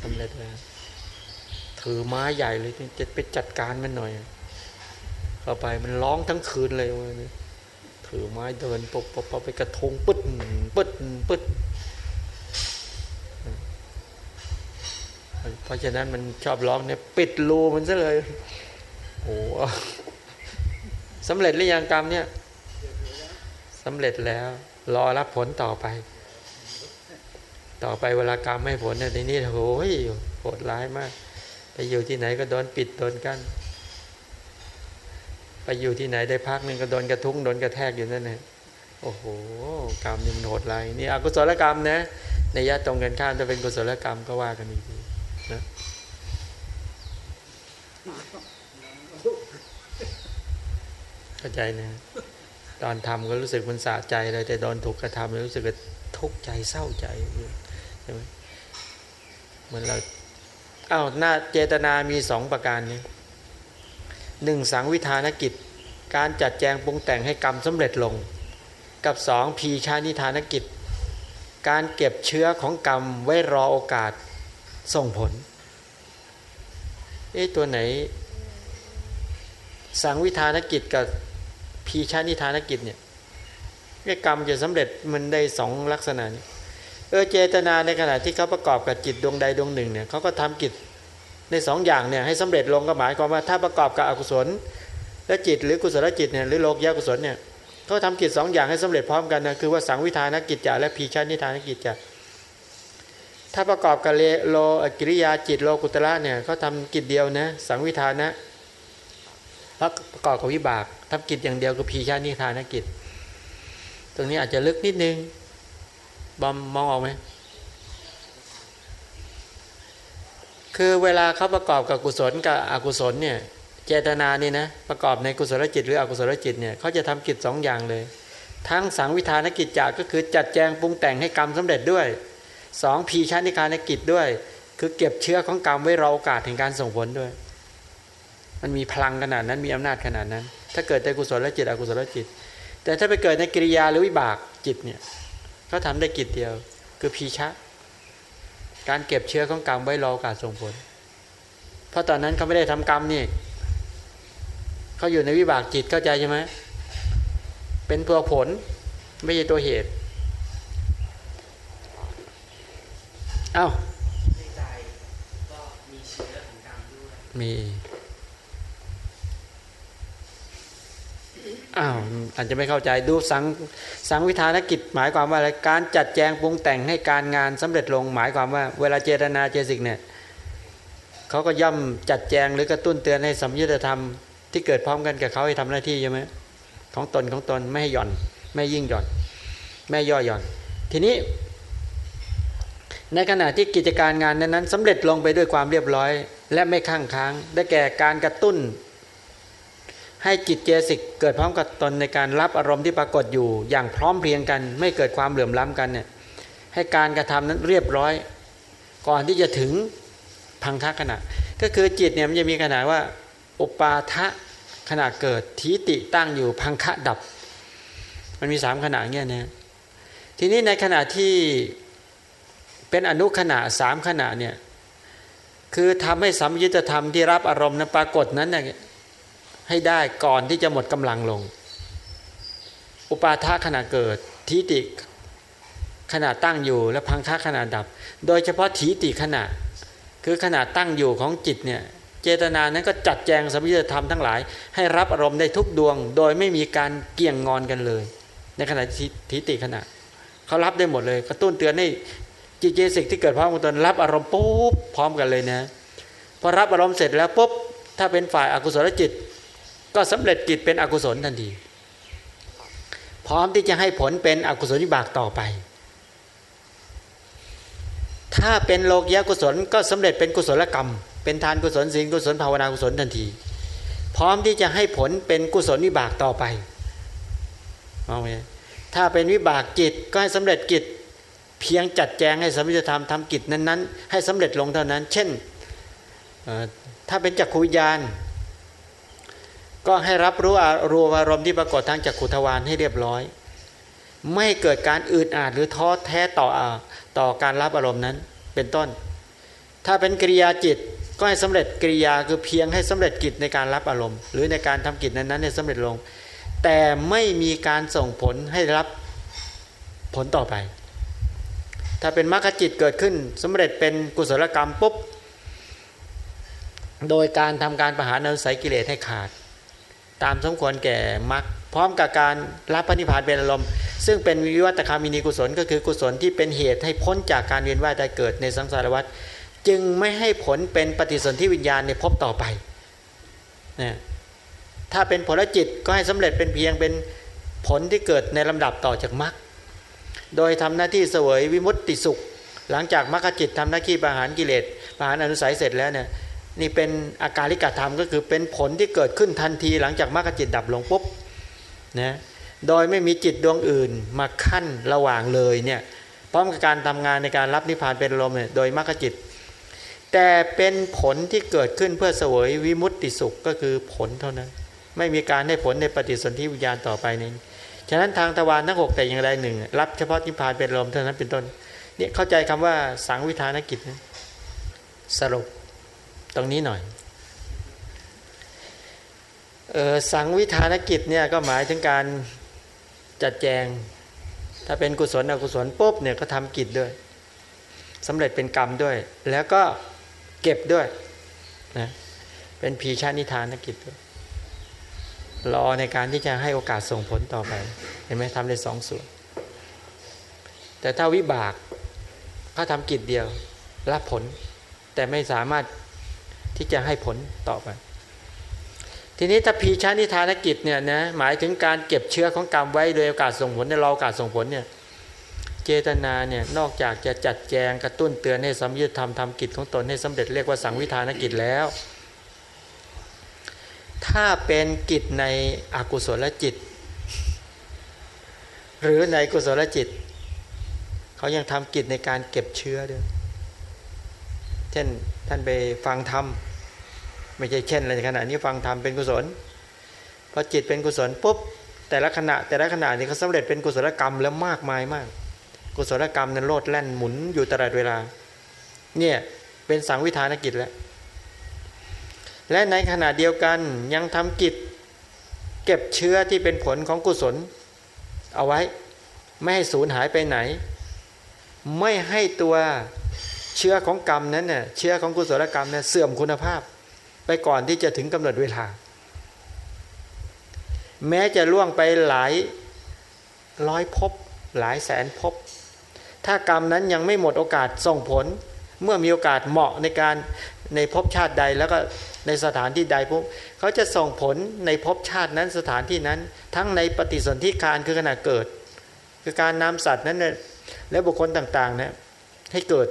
สำเร็จแล้วถือไม้ใหญ่เลยจะไปจัดการมันหน่อยเข้าไปมันร้องทั้งคืนเลยวันนี้ ถือไม้เดินปบปบไปกระทงปึ๊ดปึ๊ดปึ๊ดเพราะฉะนั้นมันชอบร้องเนี่ยปิดรูมันซะเลยโอ้สำเร็จหรือยังกรรมเนี่ยสำเร็จแล้ว รอรับผลต่อไป ต่อไปเวลากรรมไม่ผลเนี่ยในนี้โอ้ยโหดร้ายมาก ไปอยู่ที่ไหนก็โดนปิดโดนกั้น ไปอยู่ที่ไหนได้พักหนึ่งก็โดนกระทุ้งโดนกระแทกอยู่นั่นเองโอ้โหกรรมนี่มันโหดร้ายนี่อกุศลกรรมนะในยะตรงกันข้ามจะเป็นกุศลกรรมก็ว่ากันอีกทีนะเข้าใจนะ ตอนทำก็รู้สึกมันสะใจเลยแต่โดนถูกกระทำรู้สึกทุกข์ใจเศร้าใจใช่ไหมเหมือนเราอ้าวหน้าเจตนามีสองประการนี้ หนึ่งสังวิธานกิจ การจัดแจงปรุงแต่งให้กรรมสำเร็จลง กับสองพีชานิธานกิจ การเก็บเชื้อของกรรมไว้รอโอกาสส่งผลเอ๊ะตัวไหน สังวิธานกิจกับพีชานิธานกิจเนี่ยกรรมจะสำเร็จมันได้สองลักษณะนี้เออเจตนาในขณะที่เขาประกอบกับจิตดวงใดดวงหนึ่งเนี่ยเขาก็ทำกิจ ในสองอย่างเนี่ยให้สำเร็จลงก็หมายความว่าถ้าประกอบกับอกุศล และจิตหรือกุศลจิตเนี่ยหรือโลกยกุศลเนี่ยเขาทำกิจสองอย่างให้สำเร็จพร้อมกันนะคือว่าสังวิธานกิจจะและพีชานิธานกิจจะถ้าประกอบกับโลกิริยาจิตโลกุตระเนี่ยเขาทำกิจเดียวนะสังวิธานะแล้วประกอบกับวิบากทำกิจอย่างเดียวคือพีชานิธานกิจ ตรงนี้อาจจะลึกนิดนึงบอมมองออกไหม คือเวลาเขาประกอบกับกุศลกับอกุศลเนี่ยเจตนานี่นะประกอบในกุศลจิตหรืออกุศลจิตเนี่ยเขาจะทำกิจสองอย่างเลย ทั้งสังวิธานกิจจาก็คือจัดแจงปรุงแต่งให้กรรมสำเร็จด้วยสองพีชานิการนกิจด้วย คือเก็บเชื้อของกรรมไว้รอโอกาสแห่งการส่งผลด้วย มันมีพลังขนาดนั้นมีอำนาจขนาดนั้น ถ้าเกิดในกุศลจิตอกุศลจิต แต่ถ้าไปเกิดในกิริยาหรือวิบากจิตเนี่ยเขาทาได้กิจเดียว คือพีชะ การเก็บเชื้อของกรรมไว้รอโอกาสส่งผล เพราะตอนนั้นเขาไม่ได้ทำกรรมนี่เขาอยู่ในวิบากจิตเข้าใจใช่ไหมเป็นตัวผลไม่ใช่ตัวเหตุ เอ้ามี อ้าวอาจจะไม่เข้าใจดูสังสังวิธานกิจหมายความว่าอะไรการจัดแจงปรุงแต่งให้การงานสำเร็จลงหมายความว่า เวลาเจตนาเจสิกเนี่ยเขาก็ย่อมจัดแจงหรือกระตุ้นเตือนให้สัมยุทธธรรมที่เกิดพร้อมกันกับเขาให้ทำหน้าที่ใช่ไหมของตนของตนไม่ให้หย่อน ไม่ยิ่งหย่อน ไม่ย่อหย่อน ทีนี้ ในขณะที่กิจการงานนั้นสำเร็จลงไปด้วยความเรียบร้อย และไม่ข้างค้าง ได้แก่การกระตุ้น ให้จิตเจสิกเกิดพร้อมกับตนในการรับอารมณ์ที่ปรากฏอยู่ อย่างพร้อมเพรียงกัน ไม่เกิดความเหลื่อมล้ำกันเนี่ยให้การกระทำนั้นเรียบร้อย ก่อนที่จะถึงพังทักขณะ ก็คือจิตเนี่ยมันจะมีขนาดว่า อุปาทะขณะเกิดทีติตั้งอยู่พังคะดับ มันมีสามขณะเงี้ยนะทีนี้ในขณะที่เป็นอนุขณะสามขณะเนี่ยคือทำให้สัมยุตธรรมที่รับอารมณ์นั้นปรากฏนั้นเนี่ย ให้ได้ก่อนที่จะหมดกำลังลง อุปาทะขณะเกิดทีติขณะตั้งอยู่และพังทะขณะดับ โดยเฉพาะทีติขณะ คือขณะตั้งอยู่ของจิตเนี่ยเจตนานั้นก็จัดแจงสมิธธรรมทั้งหลาย ให้รับอารมณ์ได้ทุกดวง โดยไม่มีการเกี่ยงงอนกันเลย ในขณะทีติขณะเขารับได้หมดเลย กระตุ้นเตือนให้จิตเจสิกที่เกิดพร้อมกันตนรับอารมณ์ปุ๊บพร้อมกันเลยนะพอรับอารมณ์เสร็จแล้วปุ๊บถ้าเป็นฝ่ายอากุศลจิต ก็สำเร็จกิจเป็นอกุศลทันที พร้อมที่จะให้ผลเป็นอกุศลวิบากต่อไป ถ้าเป็นโลกยะกุศลก็สำเร็จเป็นกุศลกรรม เป็นทานกุศลศีลกุศลภาวนากุศลทันที พร้อมที่จะให้ผลเป็นกุศลวิบากต่อไปเอาไหมถ้าเป็นวิบากจิตก็ให้สำเร็จกิจเพียงจัดแจงให้สมิธธรรมทำกิจนั้นๆ ให้สำเร็จลงเท่านั้น เช่นถ้าเป็นจักขูวิญญาณ ก็ให้รับรู้อารมณ์อารมณ์ที่ปรากฏทางจักขุทวารให้เรียบร้อย ไม่เกิดการอืดอาดหรือท้อแท้ต่อต่อการรับอารมณ์นั้นเป็นต้น ถ้าเป็นกิริยาจิตก็ให้สำเร็จกิริยาคือเพียงให้สำเร็จกิจในการรับอารมณ์ หรือในการทำกิจนั้นๆให้สำเร็จลง แต่ไม่มีการส่งผลให้รับผลต่อไป ถ้าเป็นมรรคจิตเกิดขึ้นสำเร็จเป็นกุศลกรรมปุ๊บโดยการทำการประหารนสัยกิเลสให้ขาด ตามสมควรแก่มรรคพร้อมกับการรับพระนิพพานเป็นอารมณ์ ซึ่งเป็นวิวัตคามินีกุศล ก็คือกุศลที่เป็นเหตุให้พ้นจากการเวียนว่ายตายเกิดในสังสารวัฏจึงไม่ให้ผลเป็นปฏิสนธิวิญญาณในพบต่อไปนะถ้าเป็นผลจิตก็ให้สำเร็จเป็นเพียงเป็นผลที่เกิดในลำดับต่อจากมรรคโดยทำหน้าที่เสวยวิมุตติสุข หลังจากมรรคจิตทำหน้าที่ประหารกิเลสประหารอนุสัยเสร็จแล้วเนี่ย นี่เป็นอาการลิกธรรมก็คือเป็นผลที่เกิดขึ้นทันทีหลังจากมรรคจิตดับลงปุ๊บนะโดยไม่มีจิตดวงอื่นมาขั้นระหว่างเลยเนี่ยพร้อมกับการทำงานในการรับนิพพานเป็นลมเนี่ยโดยมรรคจิต แต่เป็นผลที่เกิดขึ้นเพื่อเสวยวิมุตติสุขก็คือผลเท่านั้น ไม่มีการให้ผลในปฏิสนธิวิญญาณต่อไปนี้ฉะนั้นทางทวารทั้งหกแต่อย่างไรหนึ่ง รับเฉพาะนิพพานเป็นลมเท่านั้นเป็นต้นนี่เข้าใจคำว่าสังวิธานกิจสรุป ตรงนี้หน่อยออสังวิธานกิจเนี่ยก็หมายถึงการจัดแจง ถ้าเป็นกุศลอกุศลปุ๊บเนี่ยก็ทำกิจด้วยสำเร็จเป็นกรรมด้วย แล้วก็เก็บด้วยนะเป็นพีชานิทานกิจด้วยรอในการที่จะให้โอกาสส่งผลต่อไป เห็นไหมทำได้สองส่วน แต่ถ้าวิบากเขาทำกิจเดียวรับผล แต่ไม่สามารถ ที่จะให้ผลต่อไป ทีนี้ถ้าพีชานิทานกิจเนี่ยนะหมายถึงการเก็บเชื้อของกรรมไว้โดยโอกาสส่งผลในรอโอกาสส่งผลเนี่ยเจตนาเนี่ยนอกจากจะจัดแจงกระตุ้นเตือนให้สัมยุทธธรรมทำกิจของตนให้สำเร็จเรียกว่าสังวิธานกิจแล้ว ถ้าเป็นกิจในอกุศลจิต หรือในกุศลจิต เขายังทำกิจในการเก็บเชื้อด้วย เช่นท่านไปฟังธรรมไม่ใช่เช่นอะไรขณะนี้ฟังธรรมเป็นกุศลพอจิตเป็นกุศลปุ๊บแต่ละขณะแต่ละขณะนี้เขาสำเร็จเป็นกุศลกรรมแล้วมากมายมาก กุศลกรรมนั้นโลดแล่นหมุนอยู่ตลอดเวลาเนี่ยเป็นสังวิธานกิจแล้วและในขณะเดียวกันยังทำกิจ เก็บเชื้อที่เป็นผลของกุศล เอาไว้ ไม่ให้สูญหายไปไหน ไม่ให้ตัว เชื้อของกรรมนั้นเนี่ยเชื้อของกุศลกรรมเนี่ยเสื่อมคุณภาพ ไปก่อนที่จะถึงกำหนดเวลา แม้จะล่วงไปหลายร้อยภพหลายแสนภพถ้ากรรมนั้นยังไม่หมดโอกาสส่งผล เมื่อมีโอกาสเหมาะในการในภพชาติใดแล้วก็ในสถานที่ใดปุ๊บเขาจะส่งผลในภพชาตินั้นสถานที่นั้น ทั้งในปฏิสนธิการคือขณะเกิด คือการนำสัตว์นั้นและบุคคลต่างๆนะให้เกิด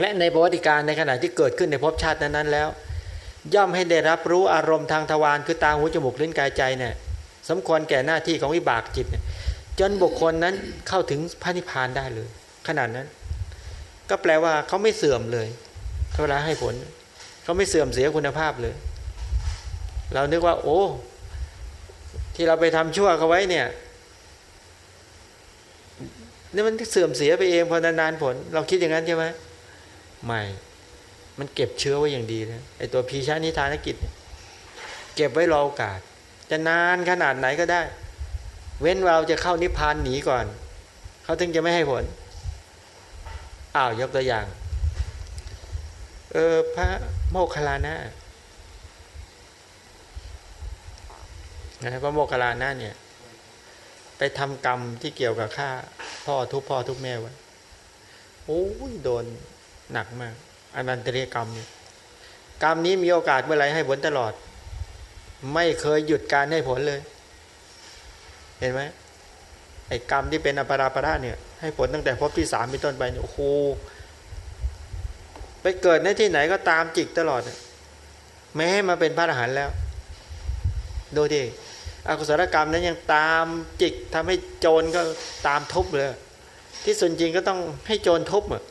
และในประวัติการในขณะที่เกิดขึ้นในภพชาตินั้นๆแล้ว ย่อมให้ได้รับรู้อารมณ์ทางทวารคือตาหูจมูกลิ้นกายใจเนี่ยสมควรแก่หน้าที่ของวิบากจิตเนี่ยจนบุคคลนั้นเข้าถึงพระนิพพานได้เลย ขนาดนั้น ก็แปลว่าเขาไม่เสื่อมเลยเวลาให้ผล เขาไม่เสื่อมเสียคุณภาพเลย เรานึกว่า โอ้ ที่เราไปทำชั่วเขาไว้เนี่ยนี่มันเสื่อมเสียไปเองพอนานๆผล เราคิดอย่างนั้นใช่ไหม ไม่ มันเก็บเชื้อไว้อย่างดีนะไอตัวพีชานิทานกิจ เก็บไว้รอโอกาส จะนานขนาดไหนก็ได้ เว้นเราจะเข้านิพพานหนีก่อน เขาถึงจะไม่ให้ผล อ้าวยกตัวอย่าง เออพระโมคคัลลานะนะพระโมคคัลลานะเนี่ย ไปทำกรรมที่เกี่ยวกับฆ่าพ่อทุกพ่อทุกแม่ไว้โอ้ยโดน หนักมากอนันตริยกรรมเนี่ยกรรมนี้มีโอกาสเมื่อไรให้ผลตลอด ไม่เคยหยุดการให้ผลเลย เห็นไหมไอ้กรรมที่เป็นอปราประเนี่ยให้ผลตั้งแต่พบที่สามเป็นต้นไปเนี่ยโอ้โหไปเกิดในที่ไหนก็ตามจิกตลอดไม่ให้มาเป็นพระอรหันต์แล้วดูดิอกุศลกรรมนั้นยังตามจิกทำให้โจรก็ตามทุบเลย ที่ส่วนจริงก็ต้องให้โจรทุบอะ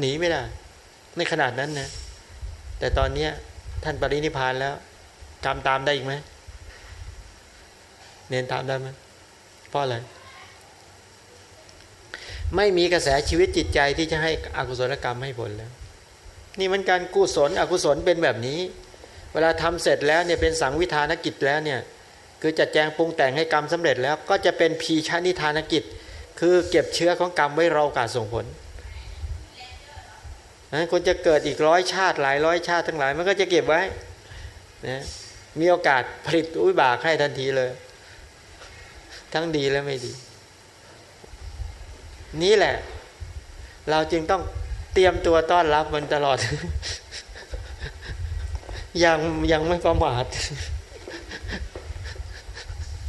หนีไม่ได้ในขนาดนั้นนะแต่ตอนเนี้ยท่านปรินิพานแล้วทำตามได้อีกไหมเน้นตามได้ไหมเพราะอะไรไม่มีกระแสชีวิตจิตใจที่จะให้อกุศลกรรมให้ผลแล้ว นี่มันการกุศลอกุศลเป็นแบบนี้ เวลาทำเสร็จแล้วเนี่ยเป็นสังวิธานกิจแล้วเนี่ยคือจัดแจงปรุงแต่งให้กรรมสำเร็จแล้วก็จะเป็นพีชานิธานกิจ คือเก็บเชื้อของกรรมไว้รอการส่งผล คนจะเกิดอีกร้อยชาติหลายร้อยชาติทั้งหลาย มันก็จะเก็บไว้นะมีโอกาสผลิตอุบากให้ทันทีเลย ทั้งดีและไม่ดี นี่แหละ เราจึงต้องเตรียมตัวต้อนรับมันตลอด ยังยังไม่ประมาท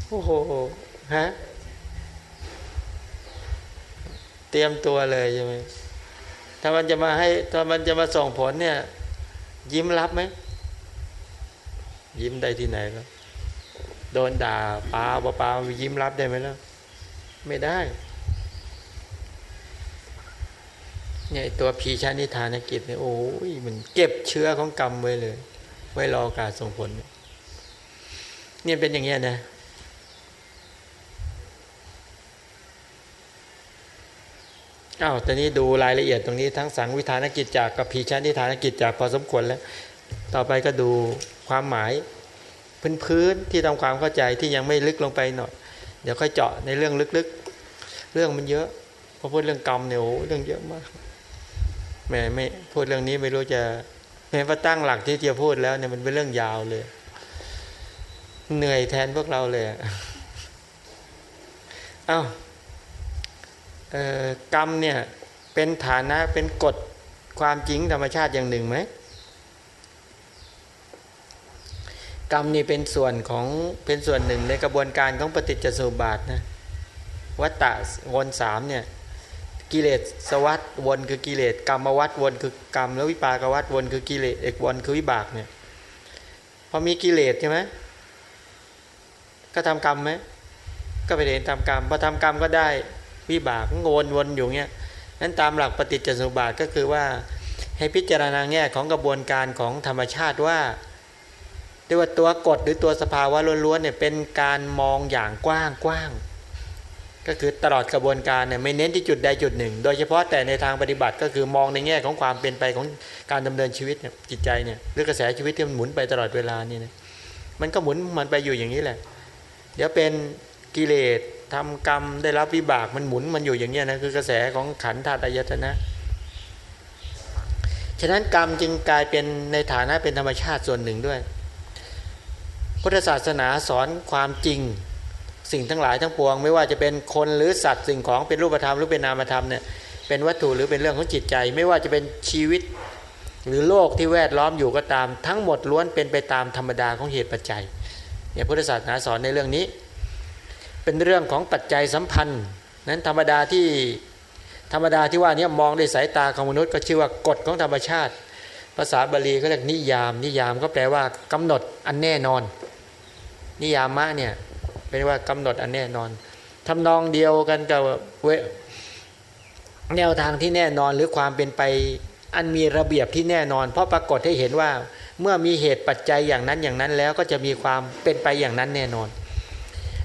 โอ้โหฮะเตรียมตัวเลยใช่ไหม ถ้ามันจะมาให้ถ้ามันจะมาส่งผลเนี่ย ยิ้มรับไหม ยิ้มได้ที่ไหนแล้วโดนด่าปาปาปายิ้มรับได้ไหมล่ะไม่ได้เนี่ยตัวพีชานิทานกิจเนี่ยโอ้ยมันเก็บเชื้อของกรรมไว้เลย ไว้รอการส่งผลเนี่ยเป็นอย่างเงี้ยนะ อ้าวตอนนี้ดูรายละเอียดตรงนี้ทั้งสังวิธานกิจจากกับพีชานิทานกิจจากพอสมควรแล้ว ต่อไปก็ดูความหมาย พื้นๆที่ทำความเข้าใจที่ยังไม่ลึกลงไปหน่อย เดี๋ยวค่อยเจาะในเรื่องลึกๆ เรื่องมันเยอะพอพูดเรื่องกรรมเนี่ยโอ้เรื่องเยอะมากแม่ไม่พูดเรื่องนี้ไม่รู้จะแม้ว่าตั้งหลักที่จะพูดแล้วเนี่ยมันเป็นเรื่องยาวเลย เหนื่อยแทนพวกเราเลยอ้าว กรรมเนี่ยเป็นฐานะเป็นกฎความจริงธรรมชาติอย่างหนึ่งไหมกรรมนี่เป็นส่วนของเป็นส่วนหนึ่งในกระบวนการของปฏิจจสมุปบาทนะวัตตะวนสามเนี่ยกิเลสสวัสดวนคือกิเลสกรรมวัตวนคือกรรม แล้ววิปากวัตวนคือกิเลสเอกวนคือวิบากเนี่ยพอมีกิเลสใช่ไหมก็ทำกรรมไหมก็ไปเรียนทำกรรมพอทำกรรมก็ได้ วิบากวนวนอยู่เงี้ยนั้นตามหลักปฏิจจสมุปบาทก็คือว่าให้พิจารณาแง่ของกระบวนการของธรรมชาติว่าเรียว่าตัวกฎหรือตัวสภาวะล้วนๆเนี่ยเป็นการมองอย่างกว้างกว้างก็คือตลอดกระบวนการเนี่ยไม่เน้นที่จุดใดจุดหนึ่ง โดยเฉพาะแต่ในทางปฏิบัติก็คือมองในแง่ของความเป็นไปของการดำเนินชีวิตเนี่ยจิตใจเนี่ยหรือกระแสชีวิตที่มันหมุนไปตลอดเวลานี่นะมันก็หมุนมันไปอยู่อย่างนี้แหละ เดี๋ยวเป็นกิเลส ทำกรรมได้รับวิบากมันหมุนมันอยู่อย่างนี้นะคือกระแสของขันธ์ธาตุอายตนะ ฉะนั้นกรรมจึงกลายเป็นในฐานะเป็นธรรมชาติส่วนหนึ่งด้วย พุทธศาสนาสอนความจริง สิ่งทั้งหลายทั้งปวง ไม่ว่าจะเป็นคนหรือสัตว์สิ่งของเป็นรูปธรรมหรือเป็นนามธรรมเนี่ยเป็นวัตถุหรือเป็นเรื่องของจิตใจ ไม่ว่าจะเป็นชีวิตหรือโลกที่แวดล้อมอยู่ก็ตาม ทั้งหมดล้วนเป็นไปตามธรรมดาของเหตุปัจจัยเนี่ยพุทธศาสนาสอนในเรื่องนี้ เป็นเรื่องของปัจจัยสัมพันธ์ นั้นธรรมดาที่ธรรมดาที่ว่านี้มองด้วยสายตาของมนุษย์ก็ชื่อว่ากฎของธรรมชาติ ภาษาบาลีเขาเรียกนิยาม นิยามก็แปลว่ากำหนดอันแน่นอน นิยามะเนี่ยเป็นว่ากำหนดอันแน่นอนทำนองเดียวกันกับเวแนวทางที่แน่นอนหรือความเป็นไปอันมีระเบียบที่แน่นอน เพราะปรากฏให้เห็นว่าเมื่อมีเหตุปัจจัยอย่างนั้นอย่างนั้นแล้วก็จะมีความเป็นไปอย่างนั้นแน่นอน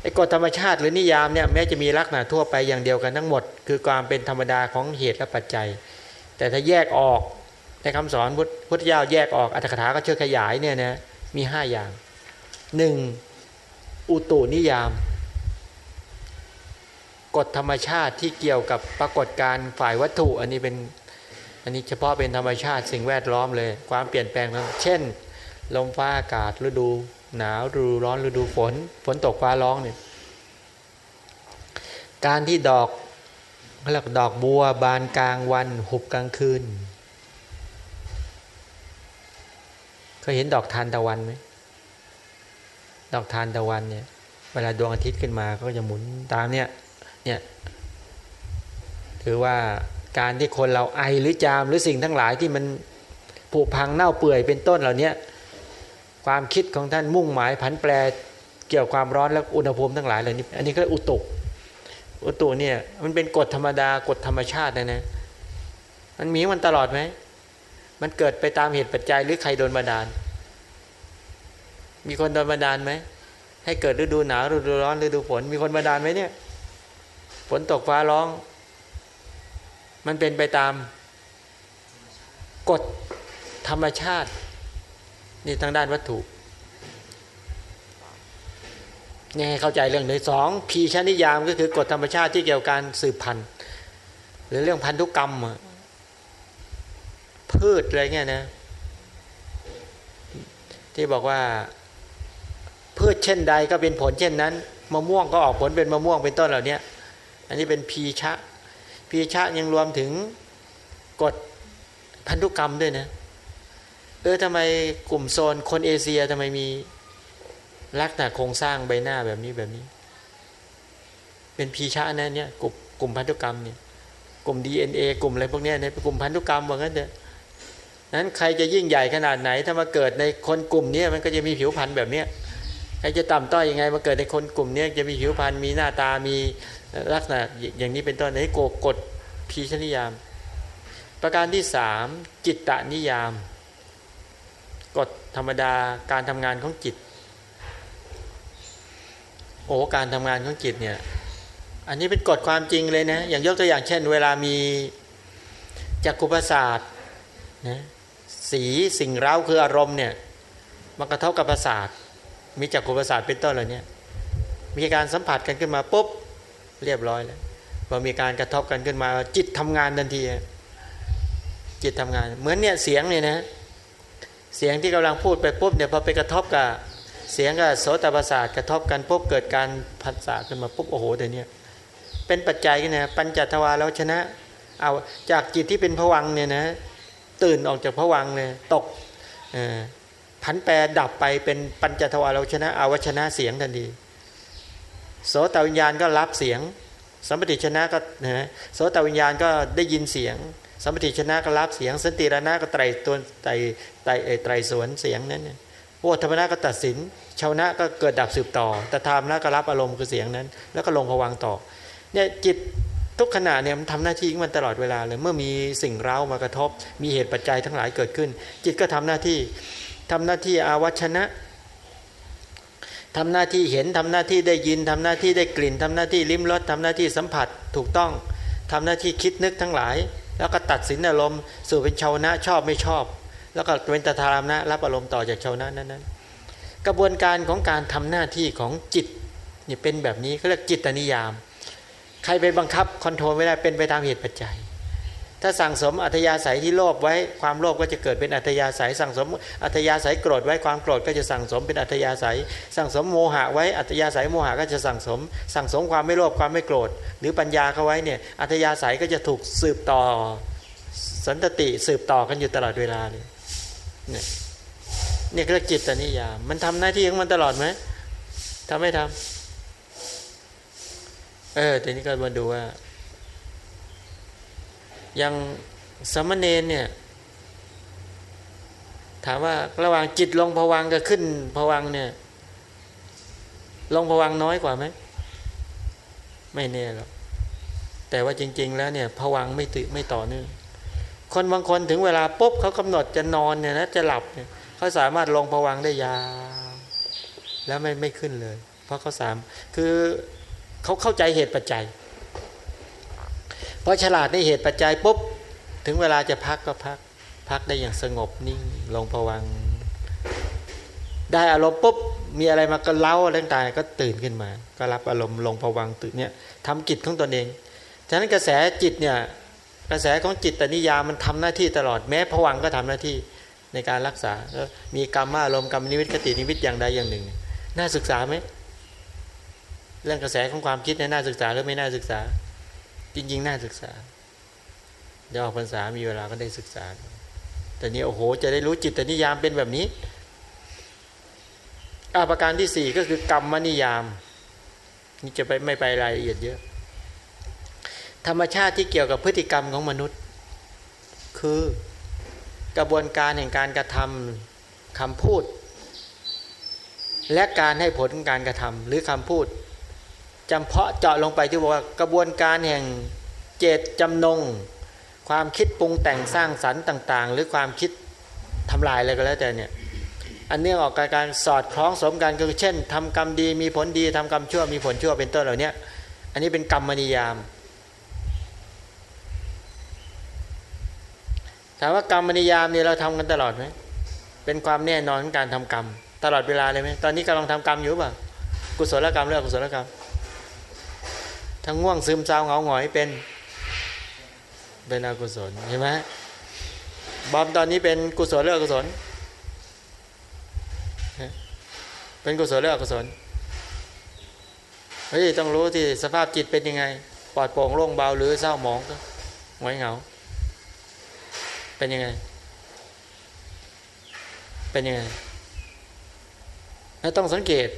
ไอ้กฎธรรมชาติหรือนิยามเนี่ยแม้จะมีลักษณะทั่วไปอย่างเดียวกันทั้งหมด คือความเป็นธรรมดาของเหตุและปัจจัย แต่ถ้าแยกออกในคำสอนพุทธเจ้าแยกออกอัตถกถาก็เชื่อขยายเนี่ยนะมีห้าอย่างหนึ่งอุตุนิยาม กฎธรรมชาติที่เกี่ยวกับปรากฏการฝ่ายวัตถุ อันนี้เป็นอันนี้เฉพาะเป็นธรรมชาติสิ่งแวดล้อมเลย ความเปลี่ยนแปลงเช่น ลมฟ้าอากาศฤดู หนาวฤดูร้อนฤดูฝน ฝนตกฟ้าร้องเนี่ยการที่ดอกเรียกดอกบัวบานกลางวัน หุบกลางคืนเคยเห็นดอกทานตะวันไหมดอกทานตะวันเนี่ย เวลาดวงอาทิตย์ขึ้นมาก็จะหมุนตามเนี่ยเนี่ยถือว่าการที่คนเราไอหรือจามหรือสิ่งทั้งหลายที่มันผุพังเน่าเปื่อยเป็นต้นเหล่านี้ ความคิดของท่านมุ่งหมายผันแปรเกี่ยวความร้อนและอุณหภูมิทั้งหลายเหล่านี้อันนี้ก็อุตุอุตุเนี่ยมันเป็นกฎธรรมดากฎธรรมชาตินะนะมันมีมันตลอดไหมมันเกิดไปตามเหตุปัจจัยหรือใครโดนบันดาล มีคนโดนบันดาลไหมให้เกิดฤดูหนาวฤดูร้อนฤดูฝนมีคนบันดาลไหมเนี่ยฝนตกฟ้าร้อง มันเป็นไปตามกฎธรรมชาติ นี่ทางด้านวัตถุนี่ให้เข้าใจเรื่องหนึ่งสองพีชนิยามก็คือกฎธรรมชาติที่เกี่ยวกับการสืบพันธุ์ หรือเรื่องพันธุกรรมพืชอะไรเงี้ยนะที่บอกว่าพืชเช่นใดก็เป็นผลเช่นนั้นมะม่วงก็ออกผลเป็นมะม่วงเป็นต้นเหล่านี้อันนี้เป็นพีชะพีชะยังรวมถึงกฎพันธุกรรมด้วยนะ เออทำไมกลุ่มโซนคนเอเชียทำไมมีลักษณะโครงสร้างใบหน้าแบบนี้แบบนี้ เป็นพีชะนะเนี่ยกลุ่มกลุ่มพันธุกรรมเนี่ยกลุ่ม DNA กลุ่มอะไรพวกนี้เนี่ยเป็นกลุ่มพันธุกรรมว่างั้นเถอะนั้นใครจะยิ่งใหญ่ขนาดไหน ถ้ามาเกิดในคนกลุ่มนี้มันก็จะมีผิวพรรณแบบเนี้ยใครจะต่ำต้อยยังไง มาเกิดในคนกลุ่มนี้จะมีผิวพรรณมีหน้าตามีลักษณะอย่างนี้เป็นต้นในโกกฎพีชนิยาม ประการที่สามจิตตนิยาม กฎธรรมดาการทำงานของจิต โอ้การทำงานของจิตเนี่ย อันนี้เป็นกฎความจริงเลยนะ อย่างยกตัวอย่างเช่น เวลามีจักรุประสาทนะสีสิ่งเร้าคืออารมณ์เนี่ยมันกระทบกับประสาท มีจักรุประสาทเป็นต้นเหล่านี้มีการสัมผัสกันขึ้นมาปุ๊บเรียบร้อยแล้วพอมีการกระทบกันขึ้นมาจิตทำงานทันทีจิตทำงาน เหมือนเนี่ยเสียงเนี่ยนะ เสียงที่กำลังพูดไปปุ๊บเนี่ยพอไปกระทบกับเสียงกับโสตประสาทกระทบกันปุ๊บเกิดการผัสสะขึ้นมาปุ๊บโอ้โหเดี๋ยวนี้เป็นปัจจัยกันนะปัญจทวารแล้วชนะเอาจากจิตที่เป็นผวังเนี่ยนะตื่นออกจากผวังเลยตกผันแปรดับไปเป็นปัญจทวารเราชนะอาวชนะเสียงทันทีโสตวิญญาณก็รับเสียง สัมปติชนะก็นะโสตวิญญาณก็ได้ยินเสียง สัมปติชนะก็รับเสียง สันติรณะก็ไตรตัวไตร ไตรไตรสวนเสียงนั้นเนี่ยโวธรรมนะก็ตัดสิน ชาวนะก็เกิดดับสืบต่อแต่ธรรมนะก็รับอารมณ์คือเสียงนั้น แล้วก็ลงผวังต่อเนี่ยจิตทุกขณะเนี่ยมันทำหน้าที่มันตลอดเวลาเลยเมื่อมีสิ่งเร้ามากระทบ มีเหตุปัจจัยทั้งหลายเกิดขึ้น จิตก็ทำหน้าที่ทำหน้าที่อาวัชนะทำหน้าที่เห็นทำหน้าที่ได้ยินทำหน้าที่ได้กลิ่นทำหน้าที่ลิ้มรสทำหน้าที่สัมผัสถูกต้องทำหน้าที่คิดนึกทั้งหลาย แล้วก็ตัดสินอารมณ์สู่เป็นชวนะชอบไม่ชอบ แล้วก็เป็นตทารัมมณะรับอารมณ์ต่อจากชวนะนั้นนั้นกระบวนการของการทำหน้าที่ของจิตนี่เป็นแบบนี้เขาเรียกจิตนิยาม ใครไปบังคับ control ไม่ได้เป็นไปตามเหตุปัจจัย ถ้าสั่งสมอัธยาศัยที่โลภไว้ความโลภก็จะเกิดเป็นอัธยาศัย สั่งสมอัธยาศัยโกรธไว้ความโกรธก็จะสั่งสมเป็นอัธยาศัย สั่งสมโมหะไว้อัธยาศัยโมหะก็จะสั่งสม สั่งสมความไม่โลภความไม่โกรธ หรือปัญญาเขาไว้เนี่ยอัธยาศัยก็จะถูกสืบต่อสันตติสืบต่อกันอยู่ตลอดเวลาเลย เนี่ยเนี่ยเรียกจิตตนิยาม มันทำหน้าที่ของมันตลอดไหมทำไม่ทำเออทีนี้ก็มาดูว่า ยังสมณเณรเนี่ย ถามว่าระหว่างจิตลงผวังกับขึ้นผวังเนี่ย ลงผวังน้อยกว่าไหมไม่แน่หรอกแต่ว่าจริง ๆ แล้วเนี่ยผวังไม่ติไม่ต่อเนื่อง คนบางคนถึงเวลาปุ๊บเขากำหนดจะนอนเนี่ยนะจะหลับเนี่ยเขาสามารถลงผวังได้ยาวแล้วไม่ไม่ขึ้นเลย เพราะเขาสามคือเขาเข้าใจเหตุปัจจัยพอฉลาดในเหตุปัจจัยปุ๊บถึงเวลาจะพักก็พัก พักได้อย่างสงบนิ่งลงผวัง ได้อารมณ์ปุ๊บมีอะไรมากระเล้าอะไรต่างก็ตื่นขึ้นมา ก็รับอารมณ์ลงผวังตื่นเนี่ยทำกิจของตนเอง ฉะนั้นกระแสจิตเนี่ย กระแสของจิตตนิยามันทำหน้าที่ตลอดแม้ผวังก็ทำหน้าที่ในการรักษาแล้วมีกรรมอารมณ์กรรมนิวิตคตินิวิตอย่างใดอย่างหนึ่ง น่าศึกษาไหมเรื่องกระแสของความคิดนี่น่าศึกษาหรือไม่น่าศึกษา จริง ๆ น่าศึกษาเดี๋ยวออกพรรษามีเวลาก็ได้ศึกษา แต่นี้โอ้โห จะได้รู้จิตนิยามเป็นแบบนี้อาประการที่สี่ก็คือกรรมนิยาม นี่จะไปไม่ไปรายละเอียดเยอะ ธรรมชาติที่เกี่ยวกับพฤติกรรมของมนุษย์ คือกระบวนการแห่งการกระทำคำพูด และการให้ผลการกระทำหรือคำพูดจำเพาะเจาะลงไปที่บอกว่ากระบวนการแห่งเจตจำนง ความคิดปรุงแต่งสร้างสรรค์ต่าง ๆ หรือความคิดทำลายอะไรก็แล้วแต่เนี่ยอันเนื่องออกการการสอดคล้องสมกันก็คือเช่นทำกรรมดีมีผลดีทำกรรมชั่วมีผลชั่วเป็นต้นเหล่านี้อันนี้เป็นกรรมนิยาม ถามว่ากรรมนิยามเนี่ยเราทำกันตลอดไหมเป็นความแน่นอนของการทำกรรม ตลอดเวลาเลยไหมตอนนี้กำลังทำกรรมอยู่ป่ะกุศลกรรมหรืออกุศลกรรมทั้งง่วงซึมเศร้าเหงาหงอยเป็นเป็นอกุศลเห็นไหมบอมตอนนี้เป็นกุศลหรืออกุศลเป็นกุศลหรืออกุศลเฮ้ยต้องรู้ที่สภาพจิตเป็นยังไงปลอดโปร่งโล่งเบาหรือเศร้าหมองก็หงอยเหงา เป็นยังไง เป็นยังไงแล้วต้องสังเกต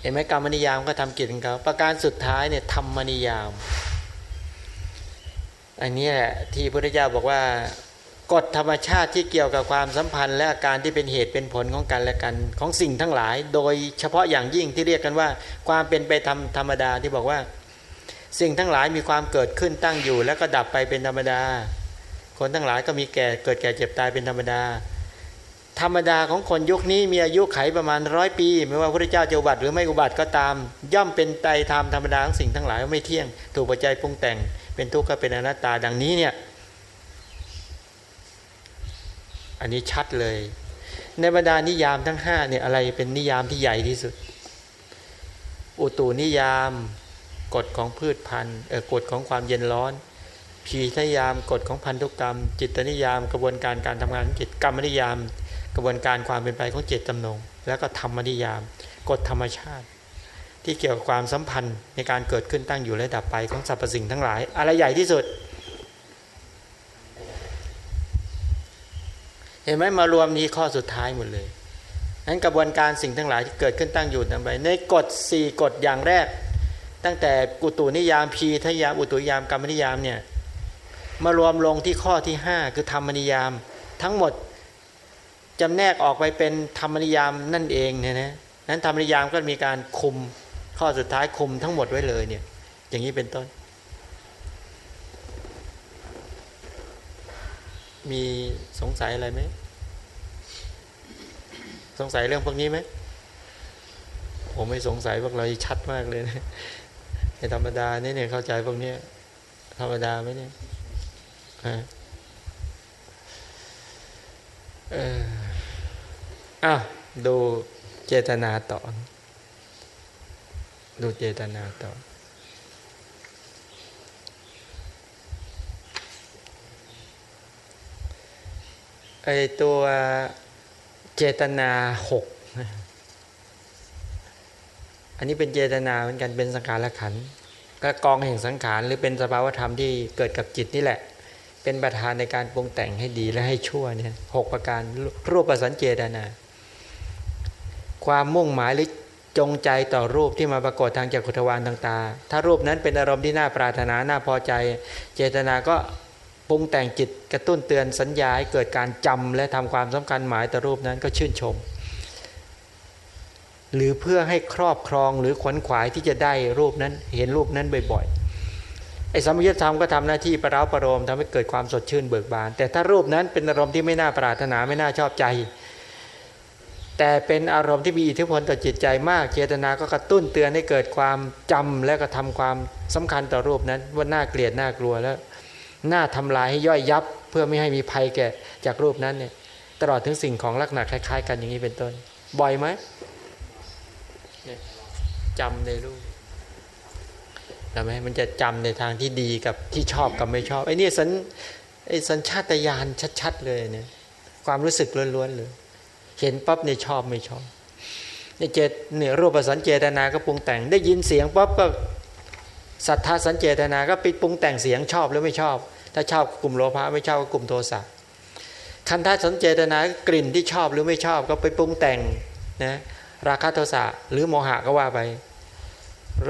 เห็นไหมกรรมนิยามก็ทำกิจของเขาประการสุดท้ายเนี่ยธรรมนิยาม อันนี้แหละที่พระพุทธเจ้าบอกว่ากฎธรรมชาติที่เกี่ยวกับความสัมพันธ์ และอาการที่เป็นเหตุเป็นผลของกันและกัน ของสิ่งทั้งหลาย โดยเฉพาะอย่างยิ่งที่เรียกกันว่า ความเป็นไปธรรมธรรมดาที่บอกว่า สิ่งทั้งหลายมีความเกิดขึ้นตั้งอยู่ แล้วก็ดับไปเป็นธรรมดา คนทั้งหลายก็มีแก่เกิดแก่เจ็บตายเป็นธรรมดา ธรรมดาของคนยุคนี้มีอายุไขประมาณร้อยปี ไม่ว่าพระเจ้าจะอุบัติหรือไม่อุบัติก็ตาม ย่อมเป็นไตธรรมธรรมดาของสิ่งทั้งหลายไม่เที่ยง ถูกปัจจัยปรุงแต่ง เป็นทุกข์ก็เป็นอนัตตาดังนี้เนี่ยอันนี้ชัดเลย ในบรรดานิยามทั้งห้าเนี่ยอะไรเป็นนิยามที่ใหญ่ที่สุด อุตุนิยาม กฎของพืชพันธุ์กฎของความเย็นร้อน พีทยามกฎของพันธุกรรม จิตนิยาม กระบวนการการทำงานของจิตกรรมนิยาม กระบวนการความเป็นไปของจิตจำนง แล้วก็ธรรมนิยาม กฎธรรมชาติ ที่เกี่ยวกับความสัมพันธ์ในการเกิดขึ้นตั้งอยู่และดับไปของสรรพสิ่งทั้งหลาย อะไรใหญ่ที่สุด เห็นไหมมารวมนี้ข้อสุดท้ายหมดเลยนั้นกระบวนการสิ่งทั้งหลายที่เกิดขึ้นตั้งอยู่ดับไปในกฎ 4 กฎอย่างแรก ตั้งแต่กุตุนิยามพีทยามอุตุยามกรรมนิยามเนี่ย มารวมลงที่ข้อที่ 5 คือธรรมนิยาม ทั้งหมดจำแนกออกไปเป็นธรรมนิยามนั่นเองเนี่ยนะนั้นธรรมนิยามก็มีการคุมข้อสุดท้ายคุมทั้งหมดไว้เลยเนี่ยอย่างนี้เป็นต้น มีสงสัยอะไรไหมสงสัยเรื่องพวกนี้ไหมผมไม่สงสัยพวกเราชัดมากเลยนะในธรรมดาเนี่ยเข้าใจพวกนี้ธรรมดาไหมเนี่ย อ้าวดูเจตนาต่อ ดูเจตนาต่อไอตัวเจตนาหกอันนี้เป็นเจตนาเหมือนกันเป็นสังขารละขันก็กองแห่งสังขารหรือเป็นสภาวธรรมที่เกิดกับจิตนี่แหละ เป็นประธานในการปรุงแต่งให้ดีและให้ชั่วเนี่ยหกประการรูปประสันเจตนา ความมุ่งหมายหรือจงใจต่อรูปที่มาปรากฏทางจากขุทวานต่างๆถ้ารูปนั้นเป็นอารมณ์ที่น่าปรารถนา น่าพอใจ เจตนาก็ปรุงแต่งจิตกระตุ้นเตือนสัญญาให้เกิดการจำและทำความสำคัญหมายต่อรูปนั้นก็ชื่นชม หรือเพื่อให้ครอบครองหรือขวนขวายที่จะได้รูปนั้นเห็นรูปนั้นบ่อยๆ ไอ้สมยุทธรรมก็ทำหน้าที่ประราประโลมทำให้เกิดความสดชื่นเบิกบาน แต่ถ้ารูปนั้นเป็นอารมณ์ที่ไม่น่าปรารถนาไม่น่าชอบใจ แต่เป็นอารมณ์ที่มีอิทธิพลต่อจิตใจมากเจตนาก็กระตุ้นเตือนให้เกิดความจำและก็ทำความสำคัญต่อรูปนั้นว่าน่าเกลียดน่ากลัวแล้วน่าทำลายให้ย่อยยับเพื่อไม่ให้มีภัยแก่จากรูปนั้นเนี่ยตลอดถึงสิ่งของลักษณะคล้าย ๆ กันอย่างนี้เป็นต้น บ่อยไหมจำในรูป ใช่ไหมมันจะจำในทางที่ดีกับที่ชอบกับไม่ชอบไอ้นี่สัญไอ้สัญชาตญาณชัด ๆ เลยเนี่ย ความรู้สึกล้วนๆเลยเห็นปั๊บเนี่ยชอบไม่ชอบเนี่ยเจตเนี่ยรูปสัญเจตนาก็ปรุงแต่ง ได้ยินเสียงปั๊บก็ศรัทธาสัญเจตนาก็ไปปรุงแต่งเสียงชอบหรือไม่ชอบ ถ้าชอบกลุ่มโลภะไม่ชอบก็กลุ่มโทสะคันธาสัญเจตนากลิ่นที่ชอบหรือไม่ชอบก็ไปปรุงแต่งนะราคะโทสะหรือโมหะก็ว่าไป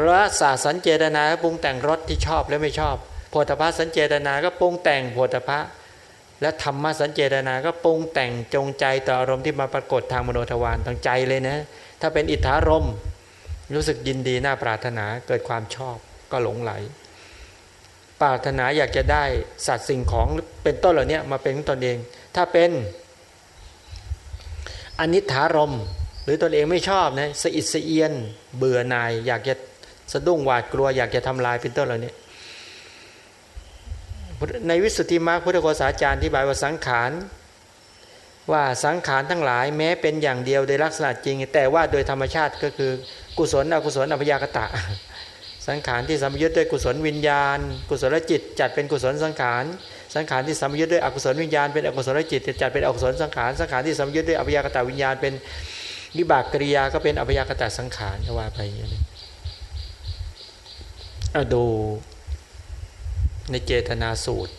รสาสัญเจตนาปรุงแต่งรสที่ชอบและไม่ชอบโพธพะสัญเจตนาก็ปรุงแต่งโพธพะและธรรมสัญเจตนาก็ปรุงแต่งจงใจต่ออารมณ์ที่มาปรากฏทางมโนทวารทางใจเลยนะ ถ้าเป็นอิทธารมรู้สึกยินดีน่าปรารถนาเกิดความชอบก็หลงไหล ปรารถนาอยากจะได้สัตว์สิ่งของเป็นต้นเหล่านี้มาเป็นตนเอง ถ้าเป็นอนิถารมหรือตนเองไม่ชอบนะสะอิดสะเอียน เบื่อหน่ายอยากจะ สะดุ้งหวาดกลัวอยากจะทำลายเป็นต้นเหล่านี้ในวิสุทธิมรรคพุทธโฆษาจารย์ที่บายว่าสังขารว่าสังขารทั้งหลายแม้เป็นอย่างเดียวโดยลักษณะจริง แต่ว่าโดยธรรมชาติก็คือกุศลอกุศลอภยากตะ สังขารที่สัมยุทธ์ด้วยกุศลวิญญาณ กุศลจิต จัดเป็นกุศลสังขารสังขารที่สัมยุทธ์ด้วยอกุศลวิญญาณเป็นอกุศลจิตจัดเป็นอกุศลสังขารสังขารที่สัมยุทธ์ด้วยอภยากตะวิญญาณเป็นวิบากกริยาก็เป็นอภยากตะสังขารว่าไปอย่างนี้ ดูในเจตนาสูตร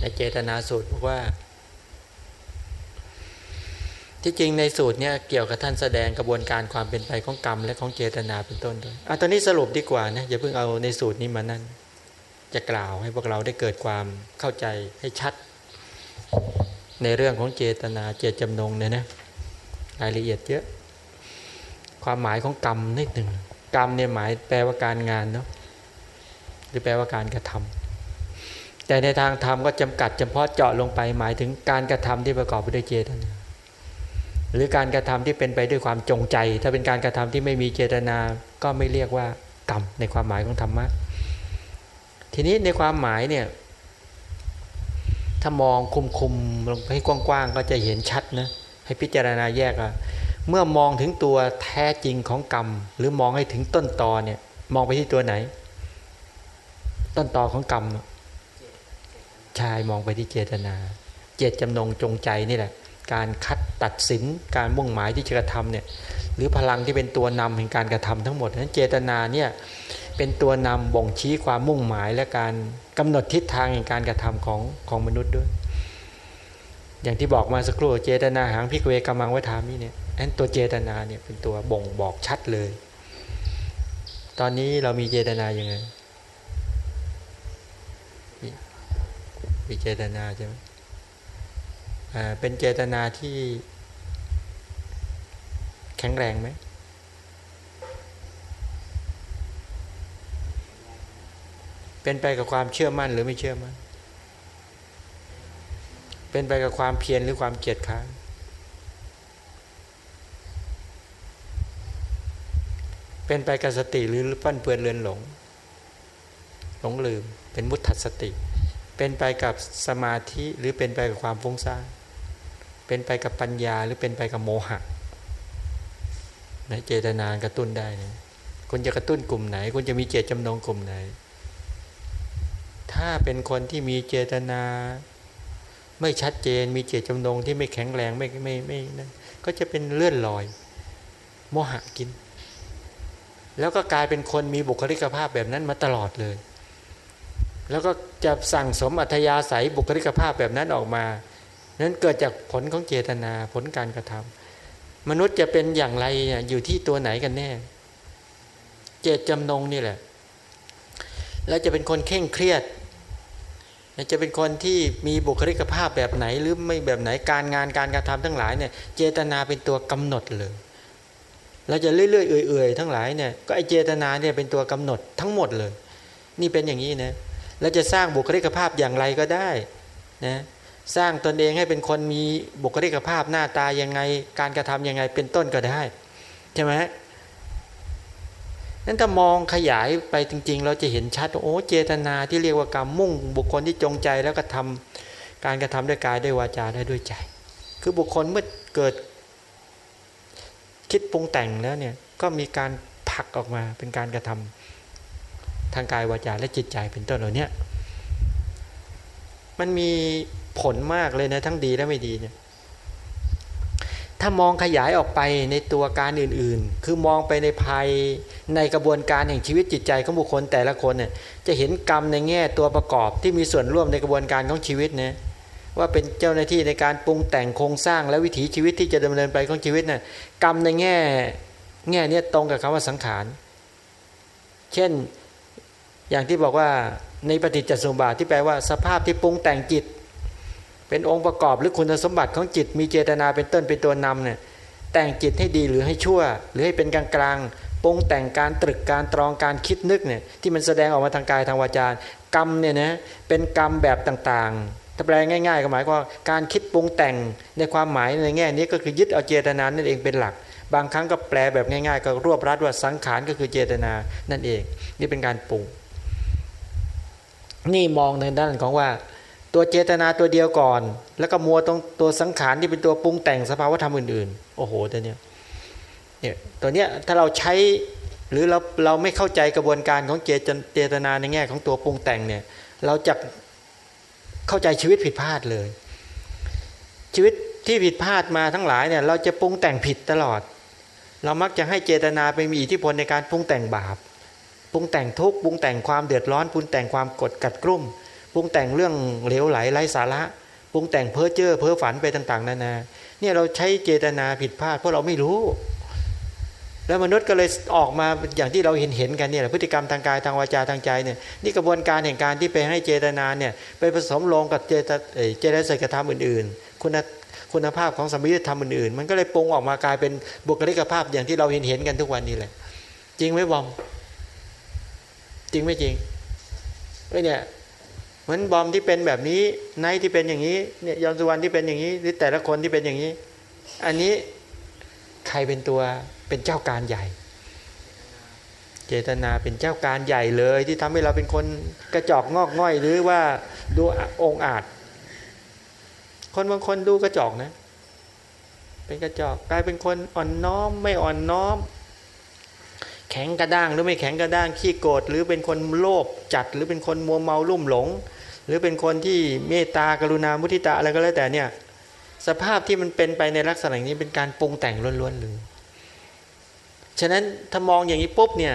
ในเจตนาสูตรบอกว่า ที่จริงในสูตรเนี่ยเกี่ยวกับท่านแสดงกระบวนการความเป็นไปของกรรม และของเจตนาเป็นต้นด้วยอะตอนนี้สรุปดีกว่านะอย่าเพิ่งเอาในสูตรนี้มานั่นจะกล่าวให้พวกเราได้เกิดความเข้าใจให้ชัด ในเรื่องของเจตนาเจตจำนงเนี่ยนะรายละเอียดเยอะ ความหมายของกรรมนิดหนึ่ง กรรมเนี่ยหมายแปลว่าการงานเนาะหรือแปลว่าการกระทำแต่ในทางธรรมก็จำกัดเฉพาะเจาะลงไปหมายถึงการกระทำที่ประกอบไปด้วยเจตนา หรือการกระทำที่เป็นไปด้วยความจงใจ ถ้าเป็นการกระทำที่ไม่มีเจตนา ก็ไม่เรียกว่ากรรมในความหมายของธรรมะทีนี้ในความหมายเนี่ยถ้ามองคุมๆลงให้กว้างๆก็จะเห็นชัดนะให้พิจารณาแยกอะ เมื่อมองถึงตัวแท้จริงของกรรม หรือมองให้ถึงต้นตอเนี่ย มองไปที่ตัวไหน ต้นตอของกรรมชายมองไปที่เจตนา เจตจำนงจงใจนี่แหละ การคัดตัดสินการมุ่งหมายที่จะกระทำเนี่ย หรือพลังที่เป็นตัวนำแห่งการกระทำทั้งหมดนั้นเจตนาเนี่ยเป็นตัวนำบ่งชี้ความมุ่งหมายและการกำหนดทิศทางแห่งการกระทำของของมนุษย์ด้วย อย่างที่บอกมาสักครู่เจตนาหางพิกเวกำมังวัฏามีเนี่ย นั้นตัวเจตนาเนี่ยเป็นตัวบ่งบอกชัดเลย ตอนนี้เรามีเจตนาอย่างไงมีเจตนาใช่ไหมเป็นเจตนาที่แข็งแรงไหมเป็นไปกับความเชื่อมั่นหรือไม่เชื่อมั่น เป็นไปกับความเพียรหรือความเกียจค้าน เป็นไปกับสติหรือปั้นเปือนเลือนหลง หลงลืม เป็นมุตถัสติ เป็นไปกับสมาธิหรือเป็นไปกับความฟุ้งซ่านเป็นไปกับปัญญาหรือเป็นไปกับโมหะนะเจตนากระตุ้นได้นะคุณจะกระตุ้นกลุ่มไหน คุณจะมีเจตจำนงกลุ่มไหน ถ้าเป็นคนที่มีเจตนา ไม่ชัดเจน มีเจตจำนงที่ไม่แข็งแรงไม่ไม่ไม่นั่นก็จะเป็นเลื่อนลอย โมหะกิน แล้วก็กลายเป็นคนมีบุคลิกภาพแบบนั้นมาตลอดเลย แล้วก็จะสั่งสมอัธยาศัยบุคลิกภาพแบบนั้นออกมา นั้นเกิดจากผลของเจตนาผลการกระทำมนุษย์จะเป็นอย่างไรอยู่ที่ตัวไหนกันแน่ เจตจำนงนี่แหละ แล้วจะเป็นคนเข่งเครียด จะเป็นคนที่มีบุคลิกภาพแบบไหนหรือไม่แบบไหนการงานการกระทำทั้งหลายเนี่ยเจตนาเป็นตัวกำหนดเลย เราจะเรื่อยๆเอื่อยๆทั้งหลายเนี่ยก็ไอเจตนาเนี่ยเป็นตัวกำหนดทั้งหมดเลย นี่เป็นอย่างนี้นะแล้วจะสร้างบุคลิกภาพอย่างไรก็ได้นะสร้างตนเองให้เป็นคนมีบุคลิกภาพหน้าตายังไง การกระทํำยังไงเป็นต้นก็ได้ใช่ไหมนั้นถ้ามองขยายไปจริง ๆ เราจะเห็นชัดโอ้เจตนาที่เรียกว่ากรรมมุ่ง บุคคลที่จงใจแล้วก็ทำการกระทำด้วยกายด้วยวาจาได้ด้วยใจ คือบุคคลเมื่อเกิด คิดปรุงแต่งแล้วเนี่ยก็มีการผลักออกมาเป็นการกระทำทางกายวาจาและจิตใจเป็นต้นเหล่านี้มันมีผลมากเลยนะทั้งดีและไม่ดีเนี่ยถ้ามองขยายออกไปในตัวการอื่นๆ คือมองไปในภายในกระบวนการแห่งชีวิตจิตใจของบุคคลแต่ละคนเนี่ยจะเห็นกรรมในแง่ตัวประกอบที่มีส่วนร่วมในกระบวนการของชีวิตนะ ว่าเป็นเจ้าหน้าที่ในการปรุงแต่งโครงสร้างและวิถีชีวิตที่จะดำเนินไปของชีวิตนะ่ะกรรมในแง่แง่นี้ตรงกับคำว่าสังขาร เช่นอย่างที่บอกว่าในปฏิจจสมบาทที่แปลว่าสภาพที่ปรุงแต่งจิต เป็นองค์ประกอบหรือคุณสมบัติของจิต มีเจตนาเป็นต้นเป็นตัวนำเนี่ยแต่งจิตให้ดีหรือให้ชั่ว หรือให้เป็นกลางกลางปรุงแต่งการตรึกการตรองการคิดนึกเนี่ยที่มันแสดงออกมาทางกายทางวาจากรรมเนี่ยนะเป็นกรรมแบบต่างๆ ถ้าแปลง่ายๆก็หมายว่าการคิดปรุงแต่งในความหมายในแง่นี้ก็คือยึดเอาเจตนานั่นเองเป็นหลัก บางครั้งก็แปลแบบง่ายๆ ก็รวบรัดว่าสังขารก็คือเจตนานั่นเอง นี่เป็นการปรุง นี่มองในด้านของว่า ตัวเจตนาตัวเดียวก่อน แล้วก็มัวตรงตัวสังขารที่เป็นตัวปรุงแต่งสภาวธรรมอื่นๆ โอ้โหตัวเนี้ยเนี่ยตัวเนี้ยถ้าเราใช้หรือเราเราไม่เข้าใจกระบวนการของเจเจตนาในแง่ของตัวปรุงแต่งเนี่ยเราจะ เข้าใจชีวิตผิดพลาดเลย ชีวิตที่ผิดพลาดมาทั้งหลายเนี่ยเราจะปรุงแต่งผิดตลอด เรามักจะให้เจตนาไปมีอิทธิพลในการปรุงแต่งบาปปรุงแต่งทุกข์ปรุงแต่งความเดือดร้อนปรุงแต่งความกดกัดกลุ่มปรุงแต่งเรื่องเหลวไหลไร้สาระปรุงแต่งเพ้อเจ้อเพ้อฝันไปต่าง ๆนานาเนี่ยเราใช้เจตนาผิดพลาดเพราะเราไม่รู้ แล้วมนุษย์ก็เลยออกมาอย่างที่เราเห็นเห็นกันเนี่ยพฤติกรรมทางกายทางวาจาทางใจเนี่ยนี่กระบวนการแห่งการที่ไปให้เจตนาเนี่ยไปผสมลงกับเจตเจตสิกธรรมอื่น ๆ คุณคุณภาพของสมิธรรมอื่นๆ มันก็เลยปรุงออกมากลายเป็นบุคลิกภาพอย่างที่เราเห็นเห็นกันทุกวันนี้แหละจริงไหมบอม จริงไม่จริงเอ้ยเนี่ยเหมือนบอมที่เป็นแบบนี้ไนที่เป็นอย่างนี้เนี่ยยอนสุวรรณที่เป็นอย่างนี้หรือแต่ละคนที่เป็นอย่างนี้ อันนี้ใครเป็นตัว เป็นเจ้าการใหญ่ เจตนาเป็นเจ้าการใหญ่เลย ที่ทำให้เราเป็นคนกระจอกงอกง่อยหรือว่าดูองอาจ คนบางคนดูกระจอกนะ เป็นกระจอกกลายเป็นคนอ่อนน้อมไม่อ่อนน้อม แข็งกระด้างหรือไม่แข็งกระด้างขี้โกรธหรือเป็นคนโลภจัดหรือเป็นคนมัวเมาลุ่มหลง หรือเป็นคนที่เมตตากรุณามุทิตาอะไรก็แล้วแต่เนี่ยสภาพที่มันเป็นไปในลักษณะนี้เป็นการปรุงแต่งล้วนๆเลย ฉะนั้นถ้ามองอย่างนี้ปุ๊บเนี่ย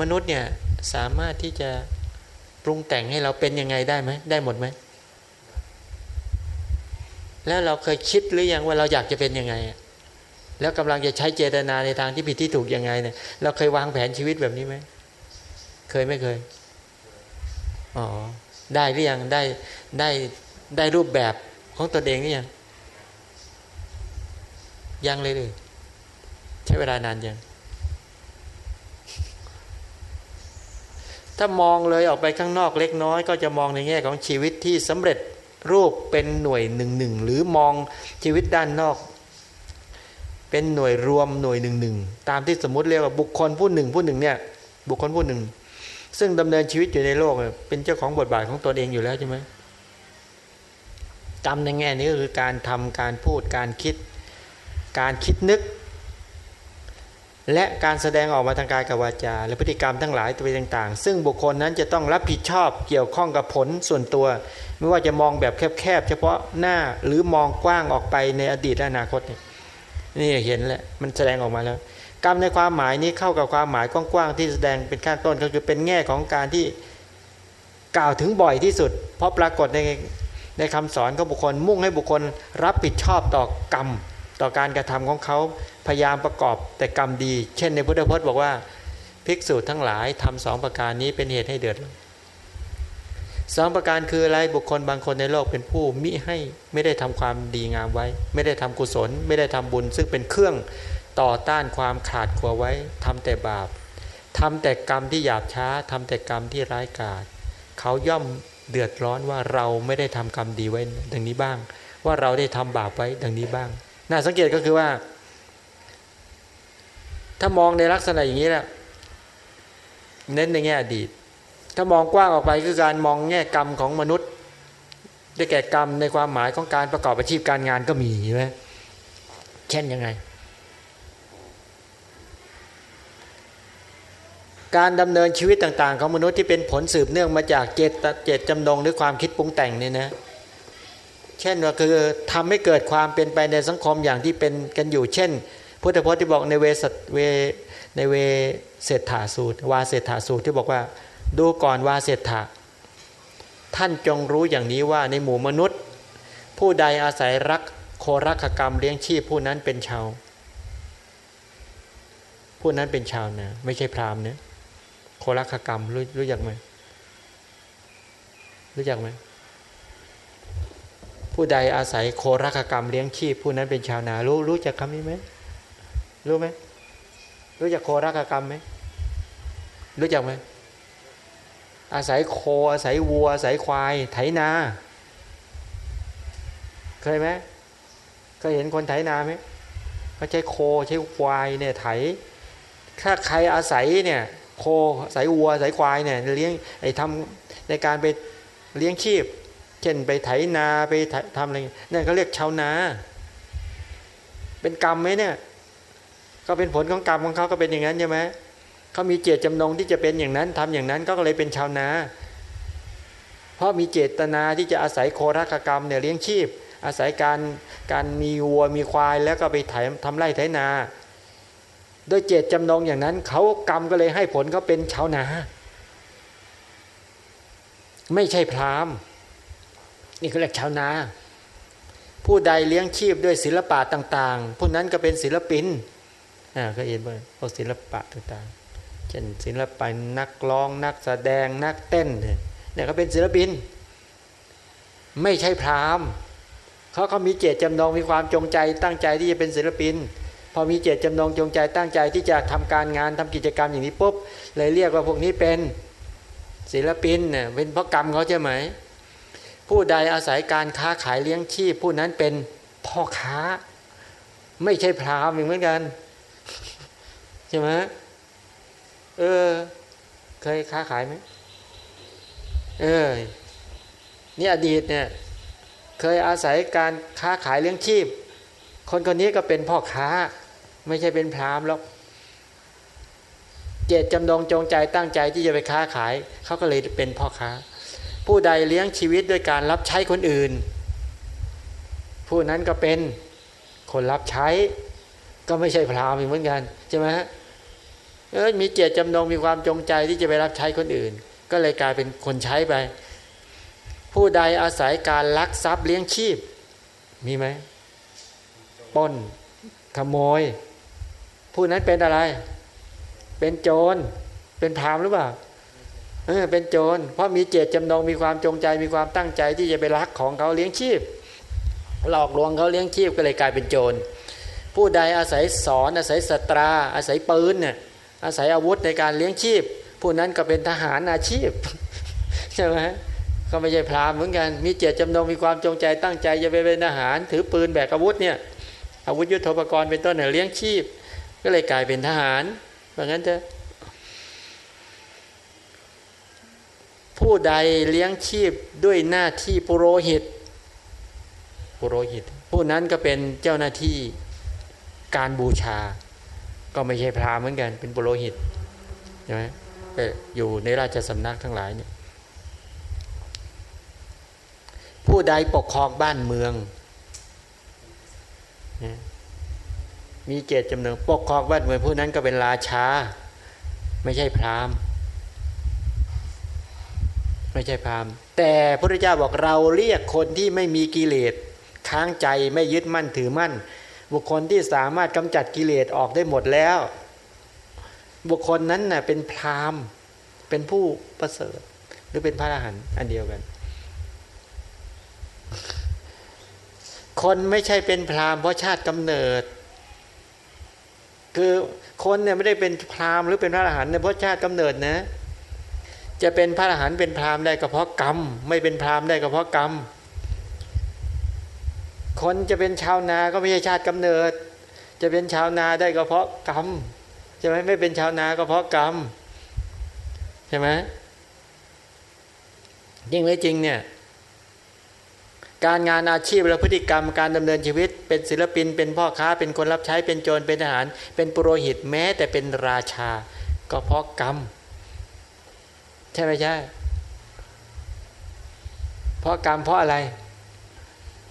มนุษย์เนี่ยสามารถที่จะปรุงแต่งให้เราเป็นยังไงได้ไหมได้หมดไหมแล้วเราเคยคิดหรือยังว่าเราอยากจะเป็นยังไง แล้วกำลังจะใช้เจตนาในทางที่ผิดที่ถูกยังไงเนี่ยเราเคยวางแผนชีวิตแบบนี้ไหมเคยไม่เคยอ๋อได้หรือยังได้ได้ได้รูปแบบของตัวเองหรือยังยังเลยเลย ใช้เวลานานยังถ้ามองเลยออกไปข้างนอกเล็กน้อย ก็จะมองในแง่ของชีวิตที่สำเร็จรูปเป็นหน่วยหนึ่งหนึ่งหรือมองชีวิตด้านนอก เป็นหน่วยรวมหน่วยหนึ่งหนึ่งตามที่สมมติเรียกว่าบุคคลผู้หนึ่งผู้หนึ่งเนี่ยบุคคลผู้หนึ่ง ซึ่งดำเนินชีวิตอยู่ในโลก เป็นเจ้าของบทบาทของตนเองอยู่แล้วใช่ไหมกรรมในแง่นี้ก็คือการทำการพูดการคิด การคิดนึก และการแสดงออกมาทางกายกับวาจา และพฤติกรรมทั้งหลายตัวต่างๆ ซึ่งบุคคลนั้นจะต้องรับผิดชอบเกี่ยวข้องกับผลส่วนตัว ไม่ว่าจะมองแบบแคบๆเฉพาะหน้าหรือมองกว้างออกไปในอดีตและอนาคตนี่เห็นแล้วมันแสดงออกมาแล้ว กรรมในความหมายนี้เข้ากับความหมายกว้างๆที่แสดงเป็นขั้นต้นก็คือเป็นแง่ของการที่กล่าวถึงบ่อยที่สุด เพราะปรากฏในในคำสอนของบุคคลมุ่งให้บุคคลรับผิดชอบต่อกรรม ต่อการกระทำของเขา พยายามประกอบแต่กรรมดี เช่นในพุทธพจน์บอกว่า ภิกษุทั้งหลายทำสองประการนี้เป็นเหตุให้เดือดสองประการคืออะไรบุคคลบางคนในโลกเป็นผู้มิให้ไม่ได้ทำความดีงามไว้ ไม่ได้ทำกุศล ไม่ได้ทำบุญ ซึ่งเป็นเครื่องต่อต้านความขาดขัวไว้ทำแต่บาปทำแต่กรรมที่หยาบช้าทำแต่กรรมที่ร้ายกาจเขาย่อมเดือดร้อนว่าเราไม่ได้ทำกรรมดีไว้ดังนี้บ้าง ว่าเราได้ทำบาปไว้ดังนี้บ้าง น่าสังเกตก็คือว่า ถ้ามองในลักษณะอย่างนี้แหละเน้นในแง่อดีต ถ้ามองกว้างออกไปคือการมองแง่กรรมของมนุษย์ ได้แก่กรรมในความหมายของการประกอบอาชีพการงานก็มีใช่ไหมเช่นยังไง การดำเนินชีวิตต่าง ๆ ของมนุษย์ที่เป็นผลสืบเนื่องมาจากเจตเจตจำนงหรือความคิดปรุงแต่งเนี่ยนะเช่นว่าคือทำให้เกิดความเป็นไปในสังคมอย่างที่เป็นกันอยู่ เช่น พุทธพจน์ที่บอกในเวสเวในเวเศรษฐาสูตร วาเศรษฐาสูตรที่บอกว่า ดูก่อนวาเศรษฐาท่านจงรู้อย่างนี้ว่าในหมู่มนุษย์ ผู้ใดอาศัยรักโครักกรรมเลี้ยงชีพผู้นั้นเป็นชาว ผู้นั้นเป็นชาวนะไม่ใช่พราหมณ์เนะโครักกรรมรู้รู้อย่างไหมรู้จักไหมผู้ใดอาศัยโครักกรรมเลี้ยงชีพผู้นั้นเป็นชาวนารู้รู้จักคำนี้ไหม รู้ไหมรู้จักโครักกรรมไหมรู้จักไหมอาศัยโคอาศัยวัว อาศัยควาย ไถนา เคยไหมเคยเห็นคนไถนาไหมเขาใช้โคใช้ควายเนี่ยไถ ถ้าใครอาศัยเนี่ยโคอาศัยวัวอาศัยควายเนี่ยเลี้ยงไอ้ทำในการไปเลี้ยงชีพ เช่นไปไถนาไปทำอะไรนั่นเขาเรียกชาวนา เป็นกรรมไหมเนี่ย ก็เป็นผลของกรรมของเขาก็เป็นอย่างนั้นใช่ไหมเขามีเจตจำนงที่จะเป็นอย่างนั้นทำอย่างนั้นก็เลยเป็นชาวนา เพราะมีเจตนาที่จะอาศัยโครักกรรมเนี่ยเลี้ยงชีพ อาศัยการการมีวัวมีควายแล้วก็ไปไถทำไร่ไถนาโดยเจตจำนงอย่างนั้นเขากรรมก็เลยให้ผลเขาเป็นชาวนา ไม่ใช่พราหมณ์ นี่เขาเรียกชาวนา ผู้ใดเลี้ยงชีพด้วยศิลปะต่าง ๆ ผู้นั้นก็เป็นศิลปิน ก็เห็นว่าพวกศิลปะต่างๆ เช่นศิลปินนักร้องนักแสดงนักเต้นเนี่ยก็เป็นศิลปิน ไม่ใช่พราหมณ์เขาเขามีเจตจำนงมีความจงใจตั้งใจที่จะเป็นศิลปิน พอมีเจตจำนงจงใจตั้งใจที่จะทำการงานทำกิจกรรมอย่างนี้ปุ๊บเลยเรียกว่าพวกนี้เป็นศิลปินเนี่ยเป็นเพราะกรรมเขาใช่ไหม ผู้ใดอาศัยการค้าขายเลี้ยงชีพ ผู้นั้นเป็นพ่อค้า ไม่ใช่พราหมณ์เหมือนกัน ใช่ไหมเออ เคยค้าขายไหมเออนี่อดีตเนี่ย เคยอาศัยการค้าขายเลี้ยงชีพ คนคนนี้ก็เป็นพ่อค้า ไม่ใช่เป็นพรามหรอกเจตจำนงจงใจตั้งใจที่จะไปค้าขายเขาก็เลยเป็นพ่อค้า ผู้ใดเลี้ยงชีวิตด้วยการรับใช้คนอื่น ผู้นั้นก็เป็นคนรับใช้ ก็ไม่ใช่พรามเหมือนกันใช่ไหม เออมีเจตจำนงมีความจงใจที่จะไปรับใช้คนอื่น ก็เลยกลายเป็นคนใช้ไป ผู้ใดอาศัยการลักทรัพย์เลี้ยงชีพ มีไหมป้นขโมย ผู้นั้นเป็นอะไร เป็นโจร เป็นพรามหรือเปล่าเออเป็นโจร เพราะมีเจตจำนงมีความจงใจมีความตั้งใจที่จะไปลักของเขาเลี้ยงชีพ หลอกลวงเขาเลี้ยงชีพก็เลยกลายเป็นโจร ผู้ใดอาศัยสอนอาศัยสตรา อาศัยปืนเนี่ย อาศัยอาวุธในการเลี้ยงชีพ ผู้นั้นก็เป็นทหารอาชีพใช่ไหมก็ไม่ใช่พรามเหมือนกัน มีเจตจำนงมีความจงใจตั้งใจจะไปเป็นทหาร ถือปืนแบกอาวุธเนี่ยอาวุธยุทโธปกรณ์เป็นต้นเนี่ยเลี้ยงชีพ ก็เลยกลายเป็นทหารเพราะงั้นจะผู้ใดเลี้ยงชีพด้วยหน้าที่ปุโรหิตปุโรหิต ผู้นั้นก็เป็นเจ้าหน้าที่การบูชา ก็ไม่ใช่พราหมณ์เหมือนกัน เป็นปุโรหิตใช่ไหมอยู่ในราชสำนักทั้งหลายเนี่ยผู้ใดปกครองบ้านเมือง มีเจตจำนงปกครองบ้านเมืองผู้นั้นก็เป็นราชา ไม่ใช่พราหมณ์ ไม่ใช่พราหมณ์ แต่พระเจ้าบอกเราเรียกคนที่ไม่มีกิเลสค้างใจไม่ยึดมั่นถือมั่น บุคคลที่สามารถกำจัดกิเลสออกได้หมดแล้ว บุคคลนั้นน่ะเป็นพราหมณ์เป็นผู้ประเสริฐ หรือเป็นพระอรหันต์อันเดียวกัน คนไม่ใช่เป็นพราหมณ์เพราะชาติกำเนิด คือคนเนี่ยไม่ได้เป็นพราหมณ์หรือเป็นพระอรหันต์เพราะชาติกำเนิดนะ จะเป็นพระอรหันต์เป็นพราหมณ์ได้ก็เพราะกรรม ไม่เป็นพราหมณ์ได้ก็เพราะกรรม คนจะเป็นชาวนาก็ไม่ใช่ชาติกำเนิด จะเป็นชาวนาได้ก็เพราะกรรมใช่ไหมไม่เป็นชาวนาก็เพราะกรรมใช่ไหมจริงหรือจริงเนี่ยการงานอาชีพและพฤติกรรมการดำเนินชีวิต เป็นศิลปิน เป็นพ่อค้าเป็นคนรับใช้เป็นโจรเป็นทหาร เป็นปุโรหิตแม้แต่เป็นราชา ก็เพราะกรรม ใช่ไหมใช่เพราะกรรมเพราะอะไร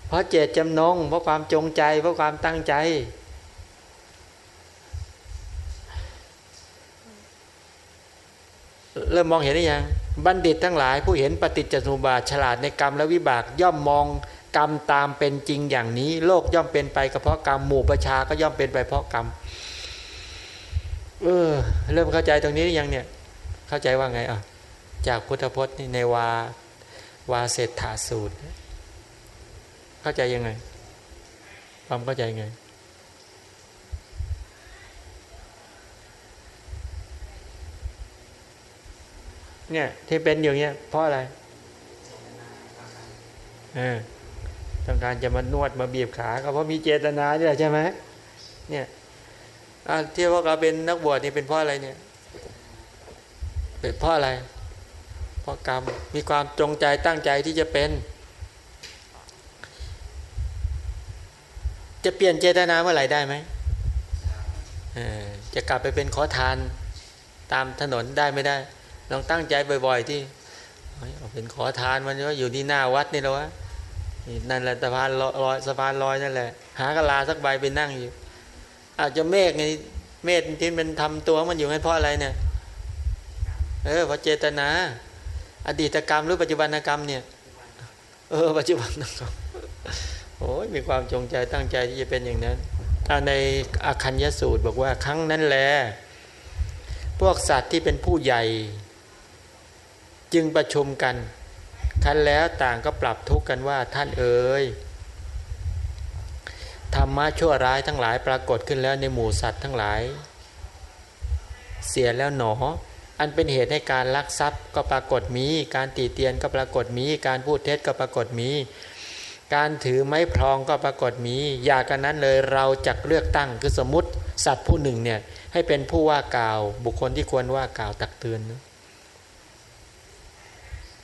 เพราะเจตจำนง เพราะความจงใจ เพราะความตั้งใจ เริ่มมองเห็นหรือยัง บัณฑิตทั้งหลายผู้เห็นปฏิจจสมุปบาทฉลาดในกรรมและวิบากย่อมมองกรรมตามเป็นจริงอย่างนี้ โลกย่อมเป็นไปเพราะกรรมหมู่ประชาก็ย่อมเป็นไปเพราะกรรมเออเริ่มเข้าใจตรงนี้ยังเนี่ย เข้าใจว่าไงอะจากพุทธพจน์ในวาวาเศรษฐาสูตร เข้าใจยังไง ความเข้าใจยังไง เนี่ยที่เป็นอย่างเงี้ยเพราะอะไรเออต้องการจะมานวดมาบีบขาก็เพราะมีเจตนาเนี่ยใช่ไหมเนี่ยที่พวกเราเป็นนักบวชนี่เป็นเพราะอะไรเนี่ย เป็นเพราะอะไร เพราะกรรมมีความจงใจตั้งใจที่จะเป็น จะเปลี่ยนเจตนาเมื่อไหร่ได้ไหมจะกลับไปเป็นขอทานตามถนนได้ไม่ได้ ลองตั้งใจบ่อย ๆ ที่เป็นขอทานมันก็อยู่ที่หน้าวัดนี่แล้ววะนั่นแหละสะพานลอยสะพานลอยนั่นแหละ หากะลาสักใบไปนั่งอยู่ อาจจะเมฆไงเมฆที่มันทำตัวมันอยู่งั้นเพราะอะไรเนี่ย เออเพราะเจตนา อดีตกรรมหรือปัจจุบันกรรมเนี่ย เออ ปัจจุบันกรรม โอ้ยมีความจงใจตั้งใจที่จะเป็นอย่างนั้นในอาคัญยสูตรบอกว่าครั้งนั้นแล พวกสัตว์ที่เป็นผู้ใหญ่ จึงประชุมกันครั้นแล้วต่างก็ปรับทุกข์กันว่าท่านเอ๋ยธรรมะชั่วร้ายทั้งหลายปรากฏขึ้นแล้วในหมู่สัตว์ทั้งหลาย เสียแล้วหนอ อันเป็นเหตุให้การลักทรัพย์ก็ปรากฏมี การตีเตียนก็ปรากฏมี การพูดเท็จก็ปรากฏมี การถือไม้พรองก็ปรากฏมี อย่ากันนั้นเลยเราจักเลือกตั้งคือสมมติสัตว์ผู้หนึ่งเนี่ยให้เป็นผู้ว่ากล่าว บุคคลที่ควรว่ากล่าวตักเตือนนะ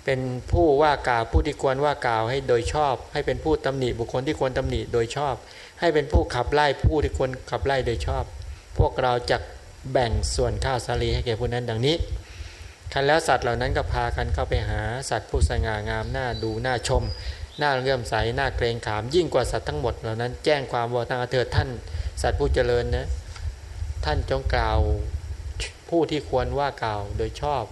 เป็นผู้ว่ากล่าวผู้ที่ควรว่ากล่าวให้โดยชอบ ให้เป็นผู้ตำหนิบุคคลที่ควรตำหนิโดยชอบ ให้เป็นผู้ขับไล่ผู้ที่ควรขับไล่โดยชอบ พวกเราจะแบ่งส่วนข้าวสาลีให้แก่ผู้นั้นดังนี้คันแล้วสัตว์เหล่านั้นก็พากันเข้าไปหาสัตว์ผู้สง่างามหน้าดูหน้าชม หน้าเลื่อมใสหน้าเกรงขาม ยิ่งกว่าสัตว์ทั้งหมดเหล่านั้น แจ้งความว่าทางเถิดท่าน สัตว์ผู้เจริญนะท่านจงกล่าวผู้ที่ควรว่ากล่าวโดยชอบ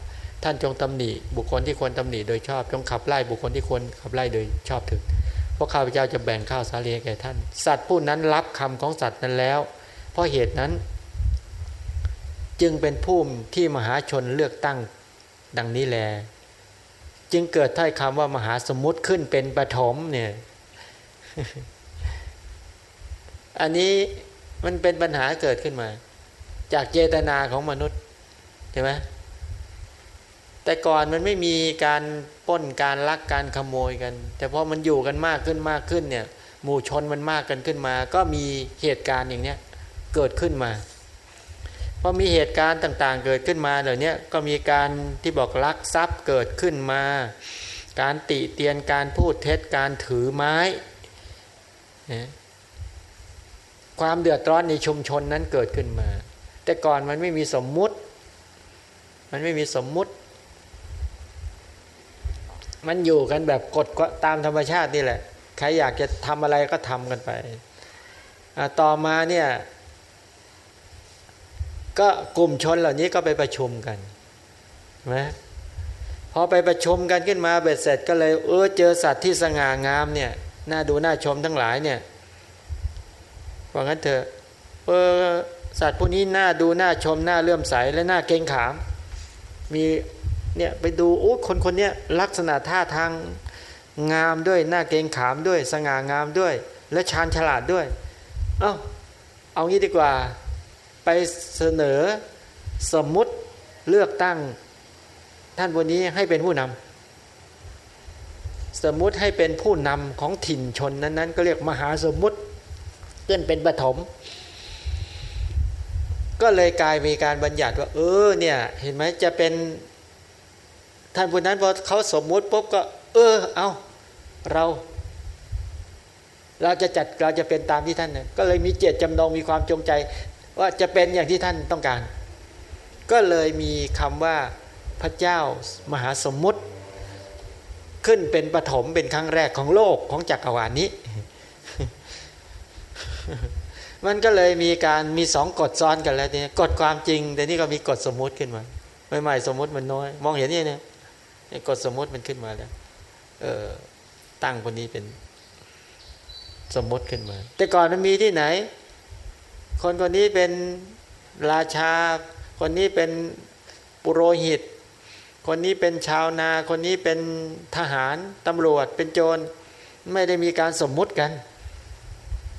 ท่านจงตำหนิบุคคลที่ควรตำหนิโดยชอบ จงขับไล่บุคคลที่ควรขับไล่โดยชอบถึงเพราะข้าพเจ้าจะแบ่งข้าวสาลีแก่ท่าน สัตว์ผู้นั้นรับคำของสัตว์นั้นแล้ว เพราะเหตุนั้น จึงเป็นผู้ที่มหาชนเลือกตั้งดังนี้แล จึงเกิดถ้อยคำว่ามหาสมุติขึ้นเป็นปฐมเนี่ยอันนี้มันเป็นปัญหาเกิดขึ้นมา จากเจตนาของมนุษย์ใช่ไหมแต่ก่อนมันไม่มีการป้นการลักการขโมยกัน แต่พอมันอยู่กันมากขึ้นมากขึ้นเนี่ย หมู่ชนมันมากกันขึ้นมา ก็มีเหตุการณ์อย่างเนี้ยเกิดขึ้นมา พอมีเหตุการณ์ต่างๆ เกิดขึ้นมาเหล่านี้ก็มีการที่บอกลักทรัพย์เกิดขึ้นมา การติเตียนการพูดเท็จการถือไม้ ความเดือดร้อนในชุมชนนั้นเกิดขึ้นมา แต่ก่อนมันไม่มีสมมุติ มันไม่มีสมมุติ มันอยู่กันแบบกฎตามธรรมชาตินี่แหละ ใครอยากจะทำอะไรก็ทำกันไป ต่อมาเนี่ย ก็กลุ่มชนเหล่านี้ก็ไปประชุมกันนะพอไปประชุมกันขึ้นมาเบ็ดเสร็จก็เลยเออเจอสัตว์ที่สง่างามเนี่ยน่าดูน่าชมทั้งหลายเนี่ยว่างั้นเถอะเออสัตว์พวกนี้น่าดูน่าชมน่าเลื่อมใสและน่าเกรงขาม มีเนี่ยไปดูโอ้คนคนนี้ลักษณะท่าทางงามด้วยน้าเกงขามด้วย สง่างามด้วย และชาญฉลาดด้วย เอา้าเอางี้ดีกว่า ไปเสนอสมมุติเลือกตั้งท่านวันนี้ให้เป็นผู้นำสมมุติให้เป็นผู้นำของถิ่นชนนั้นๆ ก็เรียกมหาสมมุติเกินเป็นปฐมก็เลยกลายมีการบัญญัติว่า เออเนี่ยเห็นไหมจะเป็นท่านผู้นั้นพอเขาสมมุติปุ๊บก็ เออเอาเรา เราจะจัดเราจะเป็นตามที่ท่านเนี่ยก็เลยมีเจตจำนงมีความจงใจ ว่าจะเป็นอย่างที่ท่านต้องการ ก็เลยมีคำว่าพระเจ้ามหาสมมุติ ขึ้นเป็นปฐมเป็นครั้งแรกของโลกของจักรวาลนี้ มันก็เลยมีการมีสองกฎซ้อนกันแล้วเนี่ยกฎความจริงแต่นี่ก็มีกฎสมมุติขึ้นมาใหม่ๆสมมุติมันน้อย มองเห็นนี่เนี่ยกฎสมมติมันขึ้นมาแล้วเออตั้งคนนี้เป็นสมมติขึ้นมา แต่ก่อนมันมีที่ไหน คนคนนี้เป็นราชา คนนี้เป็นปุโรหิต คนนี้เป็นชาวนา คนนี้เป็นทหารตำรวจเป็นโจร ไม่ได้มีการสมมุติกัน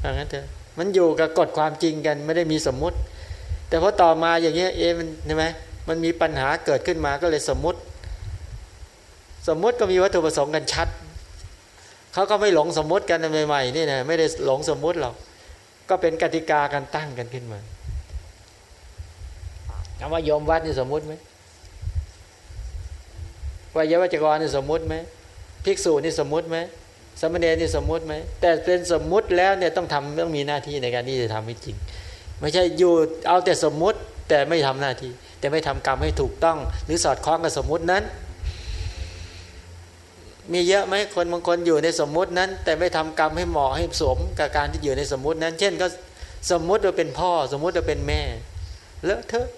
อย่างนั้นเถอะมันอยู่กับกฎความจริงกันไม่ได้มีสมมุติ แต่พอต่อมาอย่างเงี้ยเอมันใช่ไหมมันมีปัญหาเกิดขึ้นมาก็เลยสมมุติ สมมุติก็มีวัตถุประสงค์กันชัดเขาก็ไม่หลงสมมุติกันใหม่ๆนี่นะไม่ได้หลงสมมุติหรอก ก็เป็นกติกาการตั้งกันขึ้นมาคำว่ายมวัดนี่สมมุติไหมวายวัจกรนี่สมมุติไหมภิกษุนี่สมมุติไหมสมณเณรนี่สมมุติไหมแต่เป็นสมมุติแล้วเนี่ยต้องทำต้องมีหน้าที่ในการที่จะทำให้จริง ไม่ใช่อยู่เอาแต่สมมุติแต่ไม่ทำหน้าที่ แต่ไม่ทำกรรมให้ถูกต้อง หรือสอดคล้องกับสมมุตินั้น มีเยอะไหมคนบางคนอยู่ในสมมุตินั้น แต่ไม่ทำกรรมให้เหมาะให้สมกับการที่อยู่ในสมมุตินั้น เช่นก็สมมุติว่าเป็นพ่อ สมมุติว่าเป็นแม่ เลอะเทอะ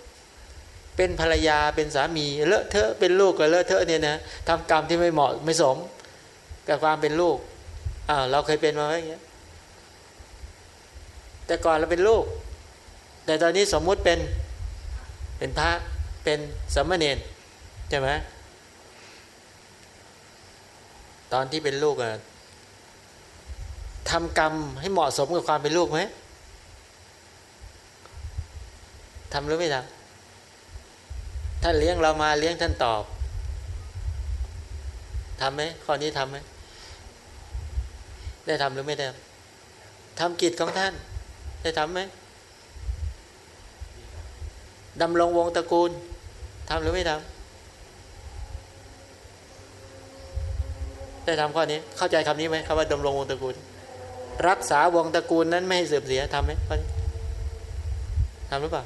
เป็นภรรยาเป็นสามี เลอะเทอะเป็นลูกก็เลอะเทอะเนี่ยนะทำกรรมที่ไม่เหมาะไม่สม กับความเป็นลูกอ้าวเราเคยเป็นมาไหมอย่างเงี้ยแต่ก่อนเราเป็นลูก แต่ตอนนี้สมมุติเป็นเป็นพระเป็นสมณเณรใช่ไหม ตอนที่เป็นลูกอะทำกรรมให้เหมาะสมกับความเป็นลูกไหมทำหรือไม่ทำท่านเลี้ยงเรามาเลี้ยงท่านตอบทำไหมข้อนี้ทำไหมได้ทำหรือไม่ได้ทำกิจของท่าน ได้ทำไหมดำรงวงตระกูลทำหรือไม่ทำ ได้ทำข้อนี้เข้าใจคำนี้ไหมคำว่าดำรงวงตระกูล รักษาวงตระกูลนั้นไม่ให้เสื่อมเสียทำไหมข้อนี้ทำหรือเปล่า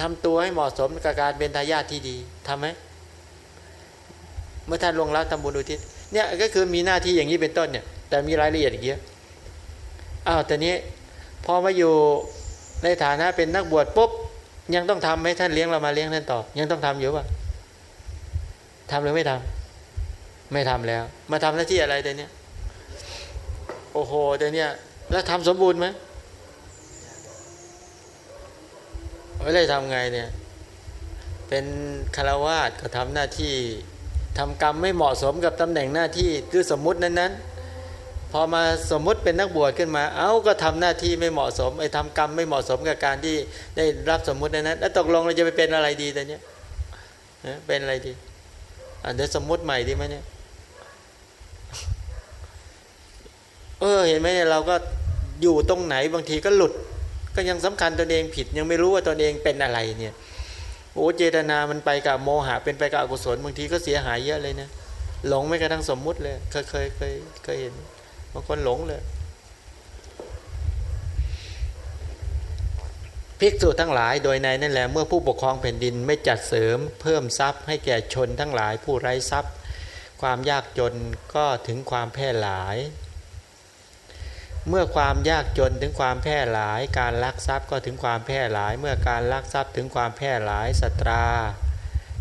ทำตัวให้เหมาะสมกับการเป็นทายาทที่ดีทำไหมเมื่อท่านลงรับทำบุญอุทิศเนี่ยก็คือมีหน้าที่อย่างนี้เป็นต้นเนี่ย แต่มีรายละเอียดอีกเยอะอ้าวแต่นี้พอมาอยู่ในฐานะเป็นนักบวชปุ๊บยังต้องทำให้ท่านเลี้ยงเรามาเลี้ยงท่านต่อ ยังต้องทำอยู่ป่ะ ทำหรือไม่ทำไม่ทำแล้ว มาทำหน้าที่อะไรแต่เนี้ยโอ้โหแต่เนี้ยแล้วทำสมบูรณ์ไหมไม่ได้ทำไงเนี่ย เป็นคารวาสก็ทำหน้าที่ทำกรรมไม่เหมาะสมกับตำแหน่งหน้าที่คือสมมุตินั้นๆ พอมาสมมุติเป็นนักบวชขึ้นมา เอ้าก็ทำหน้าที่ไม่เหมาะสมไอ้ทำกรรมไม่เหมาะสมกับการที่ได้รับสมมุตินั้นแล้วตกลงเราจะไปเป็นอะไรดีแต่เนี้ยเป็นอะไรดี เดี๋ยวสมมุติใหม่ดีไหมเนี่ย เออ เห็นไหมเนี่ยเราก็อยู่ตรงไหนบางทีก็หลุด ก็ยังสำคัญตนเองผิด ยังไม่รู้ว่าตนเองเป็นอะไรเนี่ยโอ้เจตนามันไปกับโมหะ เป็นไปกับอกุศลบางทีก็เสียหายเยอะเลยนะหลงไม่กระทั่งสมมุติเลย เคยเคยเคยเคยเห็นบางคนหลงเลย ภิกษุทั้งหลายโดยในนั่นแหละเมื่อผู้ปกครองแผ่นดินไม่จัดเสริม เพิ่มทรัพย์ให้แก่ชนทั้งหลายผู้ไร้ทรัพย์ ความยากจนก็ถึงความแพร่หลาย เมื่อความยากจนถึงความแพร่หลาย การลักทรัพย์ก็ถึงความแพร่หลาย เมื่อการลักทรัพย์ถึงความแพร่หลายสตรา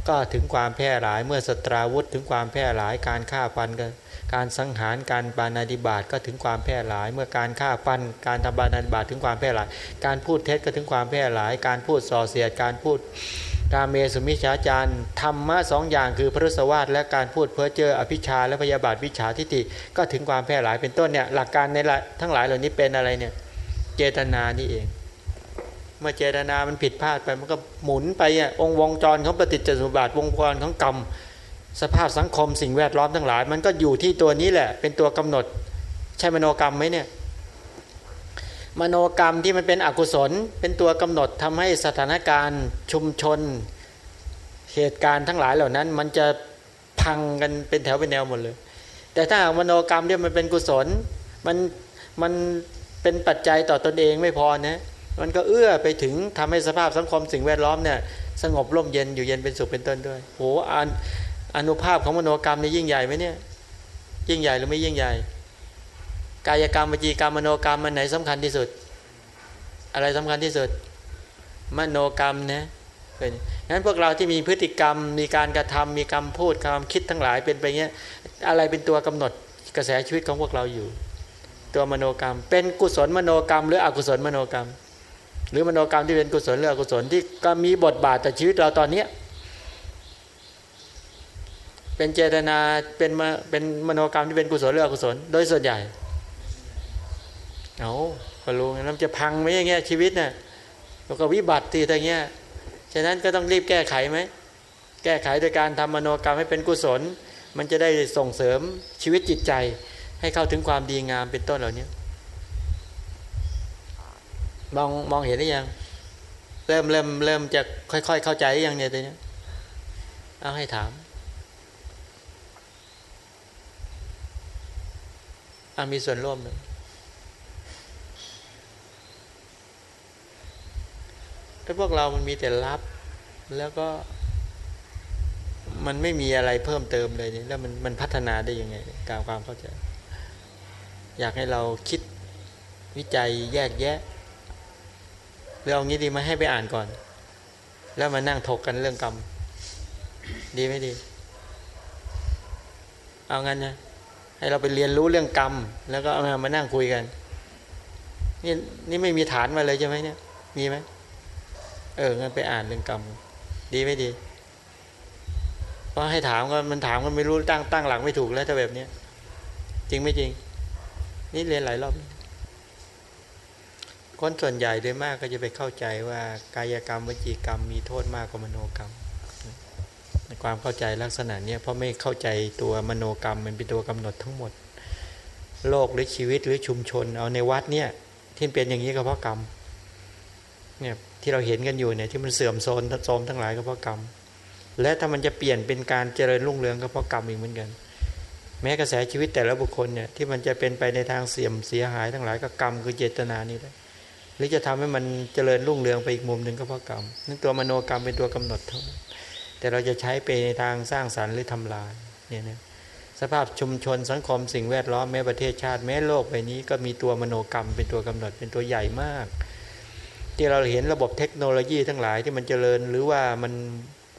ก็ถึงความแพร่หลาย เมื่อสตราวุธถึงความแพร่หลายการฆ่าฟันกัน การสังหารการปานาดิบาตก็ถึงความแพร่หลาย เมื่อการฆ่าฟัน การทำบานาดิบาตถึงความแพร่หลาย การพูดเท็จก็ถึงความแพร่หลาย การพูดส่อเสียดการพูดการเมสุมิชาจารธรรมะสองอย่างคือพระสวาสและการพูดเพ้อเจ้ออภิชาและพยาบาทวิชาทิฏฐิก็ถึงความแพร่หลายเป็นต้นเนี่ยหลักการในทั้งหลายเหล่านี้เป็นอะไรเนี่ยเจตนานี่เอง เมื่อเจตนามันผิดพลาดไปมันก็หมุนไปอะองค์วงจรของปฏิจจสมุปบาทวงจรของกรรม สภาพสังคมสิ่งแวดล้อมทั้งหลาย มันก็อยู่ที่ตัวนี้แหละ เป็นตัวกำหนดใช่มโนกรรมไหมเนี่ยมโนกรรมที่มันเป็นอกุศล เป็นตัวกำหนดทำให้สถานการณ์ชุมชน เหตุการณ์ทั้งหลายเหล่านั้น มันจะพังกันเป็นแถวเป็นแนวหมดเลย แต่ถ้ามโนกรรมเนี่ยมันเป็นกุศลมันมันเป็นปัจจัยต่อตอนเองไม่พอนะมันก็เอื้อไปถึงทำให้สภาพสังคมสิ่งแวดล้อมเนี่ยสงบร่มเย็นอยู่เย็นเป็นสุขเป็นต้นด้วยโหอัน อนุภาพของมโนกรรมนี่ยิ่งใหญ่ไหมเนี่ย ยิ่งใหญ่หรือไม่ยิ่งใหญ่ กายกรรมวจีกรรมมโนกรรมมันไหนสำคัญที่สุด อะไรสำคัญที่สุด มโนกรรมนะเป็นงั้นพวกเราที่มีพฤติกรรม มีการกระทำมีคำพูดความคิดทั้งหลายเป็นไปเงี้ยอะไรเป็นตัวกำหนดกระแสชีวิตของพวกเราอยู่ ตัวมโนกรรม เป็นกุศลมโนกรรม หรืออกุศลมโนกรรม หรือมโนกรรมที่เป็นกุศลหรืออกุศลที่ก็มีบทบาทต่อชีวิตเราตอนเนี้ย เป็นเจตนาเป็นมาเป็นมโนกรรมที่เป็นกุศลหรืออกุศล โดยส่วนใหญ่เอาก็รู้งั้นจะพังไหมอย่างเงี้ยชีวิตเนี่ยแล้วก็วิบัติทีอะไรเงี้ยฉะนั้นก็ต้องรีบแก้ไขไหมแก้ไขโดยการทำมโนกรรมให้เป็นกุศล มันจะได้ส่งเสริมชีวิตจิตใจ ให้เข้าถึงความดีงามเป็นต้นเหล่านี้มองมองเห็นหรือยัง เริ่มเริ่มเริ่มจะค่อย ๆ เข้าใจหรือยังเนี่ยตัวนี้เอาให้ถามอา มีส่วนร่วมเลยถ้าพวกเรามันมีแต่รับแล้วก็ มันไม่มีอะไรเพิ่มเติมเลยนี่แล้วมันมันพัฒนาได้ยังไงการความเข้าใจ อยากให้เราคิดวิจัยแยกแยะหรือเอางี้ดีมาให้ไปอ่านก่อน แล้วมานั่งถกกันเรื่องกรรม ดีไม่ดี เอางั้นนะ ให้เราไปเรียนรู้เรื่องกรรม แล้วก็มามานั่งคุยกัน นี่นี่ไม่มีฐานมาเลยใช่ไหมเนี่ย มีไหมเอองั้นไปอ่านเรื่องกรรม ดีไม่ดีเพราะให้ถามก็มันถามก็ไม่รู้ตั้งตั้งหลังไม่ถูกแล้วถ้าแบบนี้จริงไม่จริง นี่เรียนหลายรอบคนส่วนใหญ่โดยมากก็จะไปเข้าใจว่ากายกรรมวจีกรรม มีโทษมากกว่ามโนกรรม ความเข้าใจลักษณะนี้เพราะไม่เข้าใจตัวมโนกรรมมันเป็นตัวกำหนดทั้งหมด โลกหรือชีวิตหรือชุมชน เอาในวัดเนี่ยที่เป็นอย่างนี้ก็เพราะกรรมเนี่ยที่เราเห็นกันอยู่เนี่ยที่มันเสื่อมโทรมโทรมทั้งหลายก็เพราะกรรม และถ้ามันจะเปลี่ยนเป็นการเจริญรุ่งเรืองก็เพราะกรรมอีกเหมือนกัน แม้กระแสชีวิตแต่ละบุคคลเนี่ยที่มันจะเป็นไปในทางเสื่อมเสียหายทั้งหลายก็กรรมคือเจตนานี่แหละหรือจะทำให้มันเจริญรุ่งเรืองไปอีกมุมหนึ่งก็เพราะกรรมนั่นตัวมโนกรรมเป็นตัวกำหนดทั้งหมด แต่เราจะใช้ไปในทางสร้างสรรค์หรือทำลายเนี่ยนะสภาพชุมชนสังคมสิ่งแวดล้อมแม้ประเทศชาติแม้โลกใบนี้ก็มีตัวมโนกรรม เป็นตัวกำหนดเป็นตัวใหญ่มาก ที่เราเห็นระบบเทคโนโลยีทั้งหลายที่มันเจริญหรือว่ามัน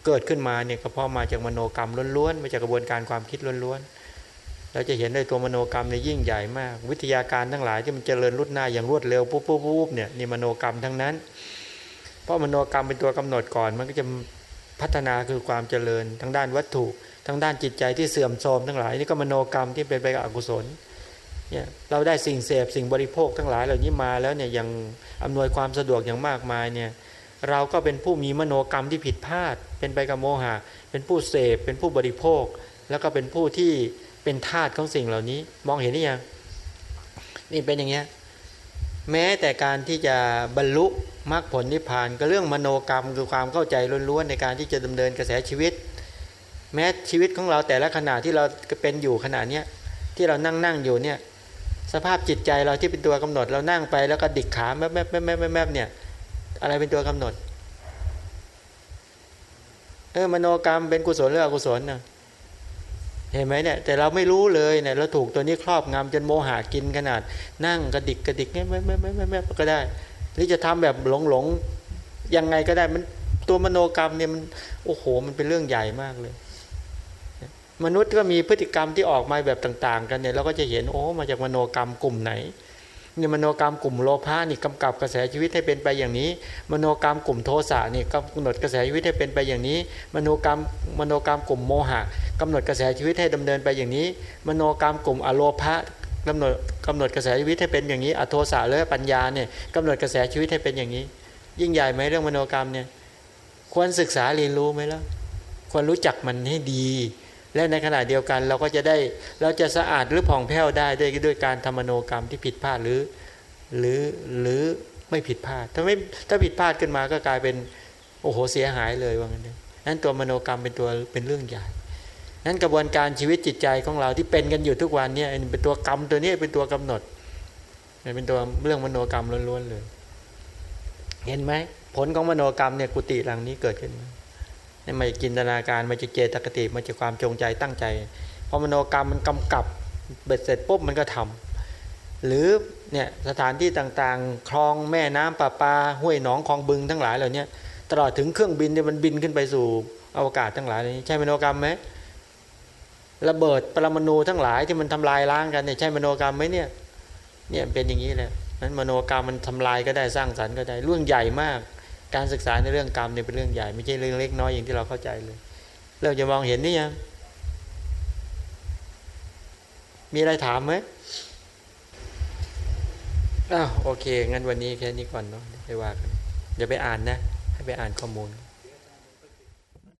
เกิดขึ้นมาเนี่ยก็เพราะมาจากมโนกรรมล้วนๆมาจากกระบวนการความคิดล้วนๆเราจะเห็นได้ตัวมโนกรรมในยิ่งใหญ่มาก วิทยาการทั้งหลายที่มันเจริญรุดหน้าอย่างรวดเร็วปุ๊บปุ๊บปุ๊บเนี่ยนี่มโนกรรมทั้งนั้น เพราะมโนกรรมเป็นตัวกำหนดก่อนมันก็จะ พัฒนาคือความเจริญ ทั้งด้านวัตถุ ทั้งด้านจิตใจที่เสื่อมโทรมทั้งหลายนี่ก็มโนกรรมที่เป็นไปกับอกุศลเนี่ยเราได้สิ่งเสพสิ่งบริโภคทั้งหลายเหล่านี้มาแล้วเนี่ยยังอำนวยความสะดวกอย่างมากมายเนี่ยเราก็เป็นผู้มีมโนกรรมที่ผิดพลาด เป็นไปกับโมหะเป็นผู้เสพเป็นผู้บริโภค แล้วก็เป็นผู้ที่เป็นทาสของสิ่งเหล่านี้ มองเห็นหรือยังนี่เป็นอย่างเงี้ย แม้แต่การที่จะบรรลุมรรคผลนิพพานก็เรื่องมโนกรรมคือความเข้าใจล้วนๆในการที่จะดำเนินกระแสชีวิต แม้ชีวิตของเราแต่ละขณะที่เราเป็นอยู่ขณะเนี้ยที่เรานั่งนั่งอยู่เนี่ยสภาพจิตใจเราที่เป็นตัวกำหนดเรานั่งไปแล้วก็ดิกขาแมบแมบแมบแมบแมบเนี่ยอะไรเป็นตัวกำหนดเออมโนกรรมเป็นกุศลหรืออกุศลนะ เห็นไหมเนี่ยแต่เราไม่รู้เลยเนี่ยเราถูกตัวนี้ครอบงำจนโมหะกินขนาด นั่งกระดิกกระดิกไม่ไม่ไม่ไม่ก็ได้ หรือจะทำแบบหลงหลงยังไงก็ได้มันตัวมโนกรรมเนี่ยมันโอ้โหมันเป็นเรื่องใหญ่มากเลย มนุษย์ก็มีพฤติกรรมที่ออกมาแบบต่าง ๆ กันเนี่ยเราก็จะเห็นโอ้มาจากมโนกรรมกลุ่มไหน เนี่ยมโนกรรมกลุ่มโลภะนี่กำกับกระแสชีวิตให้เป็นไปอย่างนี้ มโนกรรมกลุ่มโทสะนี่กำหนดกระแสชีวิตให้เป็นไปอย่างนี้ มโนกรรมมโนกรรมกลุ่มโมหะกำหนดกระแสชีวิตให้ดำเนินไปอย่างนี้ มโนกรรมกลุ่มอโลภะกำหนดกำหนดกระแสชีวิตให้เป็นอย่างนี้อโทสะและปัญญาเนี่ยกำหนดกระแสชีวิตให้เป็นอย่างนี้ ยิ่งใหญ่ไหมเรื่องมโนกรรมเนี่ยควรศึกษาเรียนรู้ไหมล่ะควรรู้จักมันให้ดี และในขณะเดียวกันเราก็จะได้เราจะสะอาดหรือผ่องแผ้วได้ด้วยด้วยการทำมโนกรรมที่ผิดพลาดหรือหรือหรือไม่ผิดพลาดถ้าไม่ถ้าผิดพลาดขึ้นมาก็กลายเป็นโอ้โหเสียหายเลยว่างั้นนั้นตัวมโนกรรมเป็นตัวเป็นเรื่องใหญ่นั้นกระบวนการชีวิตจิตใจของเราที่เป็นกันอยู่ทุกวันเนี่ยเป็นตัวกรรมตัวนี้เป็นตัวกำหนดเป็นตัวเรื่องมโนกรรมล้วนๆเลย เห็นไหมผลของมโนกรรมเนี่ยกุฏิหลังนี้เกิดขึ้นนี่มาจินตนาการมาจากเจตกติมาจากความจงใจตั้งใจพอมโนกรรมมันกำกับเบ็ดเสร็จปุ๊บมันก็ทำหรือเนี่ยสถานที่ต่างๆ คลองแม่น้ำประปาห้วยหนองคลองบึงทั้งหลายเหล่านี้ตลอดถึงเครื่องบินเนี่ยมันบินขึ้นไปสู่อวกาศทั้งหลายนี้ใช่มโนกรรมไหมระเบิดปรมาณูทั้งหลายที่มันทำลายล้างกันเนี่ยใช่มโนกรรมไหมเนี่ยเนี่ยเป็นอย่างนี้เลยนั้นมโนกรรมมันทำลายก็ได้สร้างสรรค์ก็ได้เรื่องใหญ่มาก การศึกษาในเรื่องกรรมเนี่ยเป็นเรื่องใหญ่ไม่ใช่เรื่องเล็กน้อยอย่างที่เราเข้าใจเลย เราจะมองเห็นนี่ยังมีอะไรถามไหมอ้าวโอเค งั้นวันนี้แค่นี้ก่อนเนาะไปว่ากันเดี๋ยวไปอ่านนะ ให้ไปอ่านข้อมูล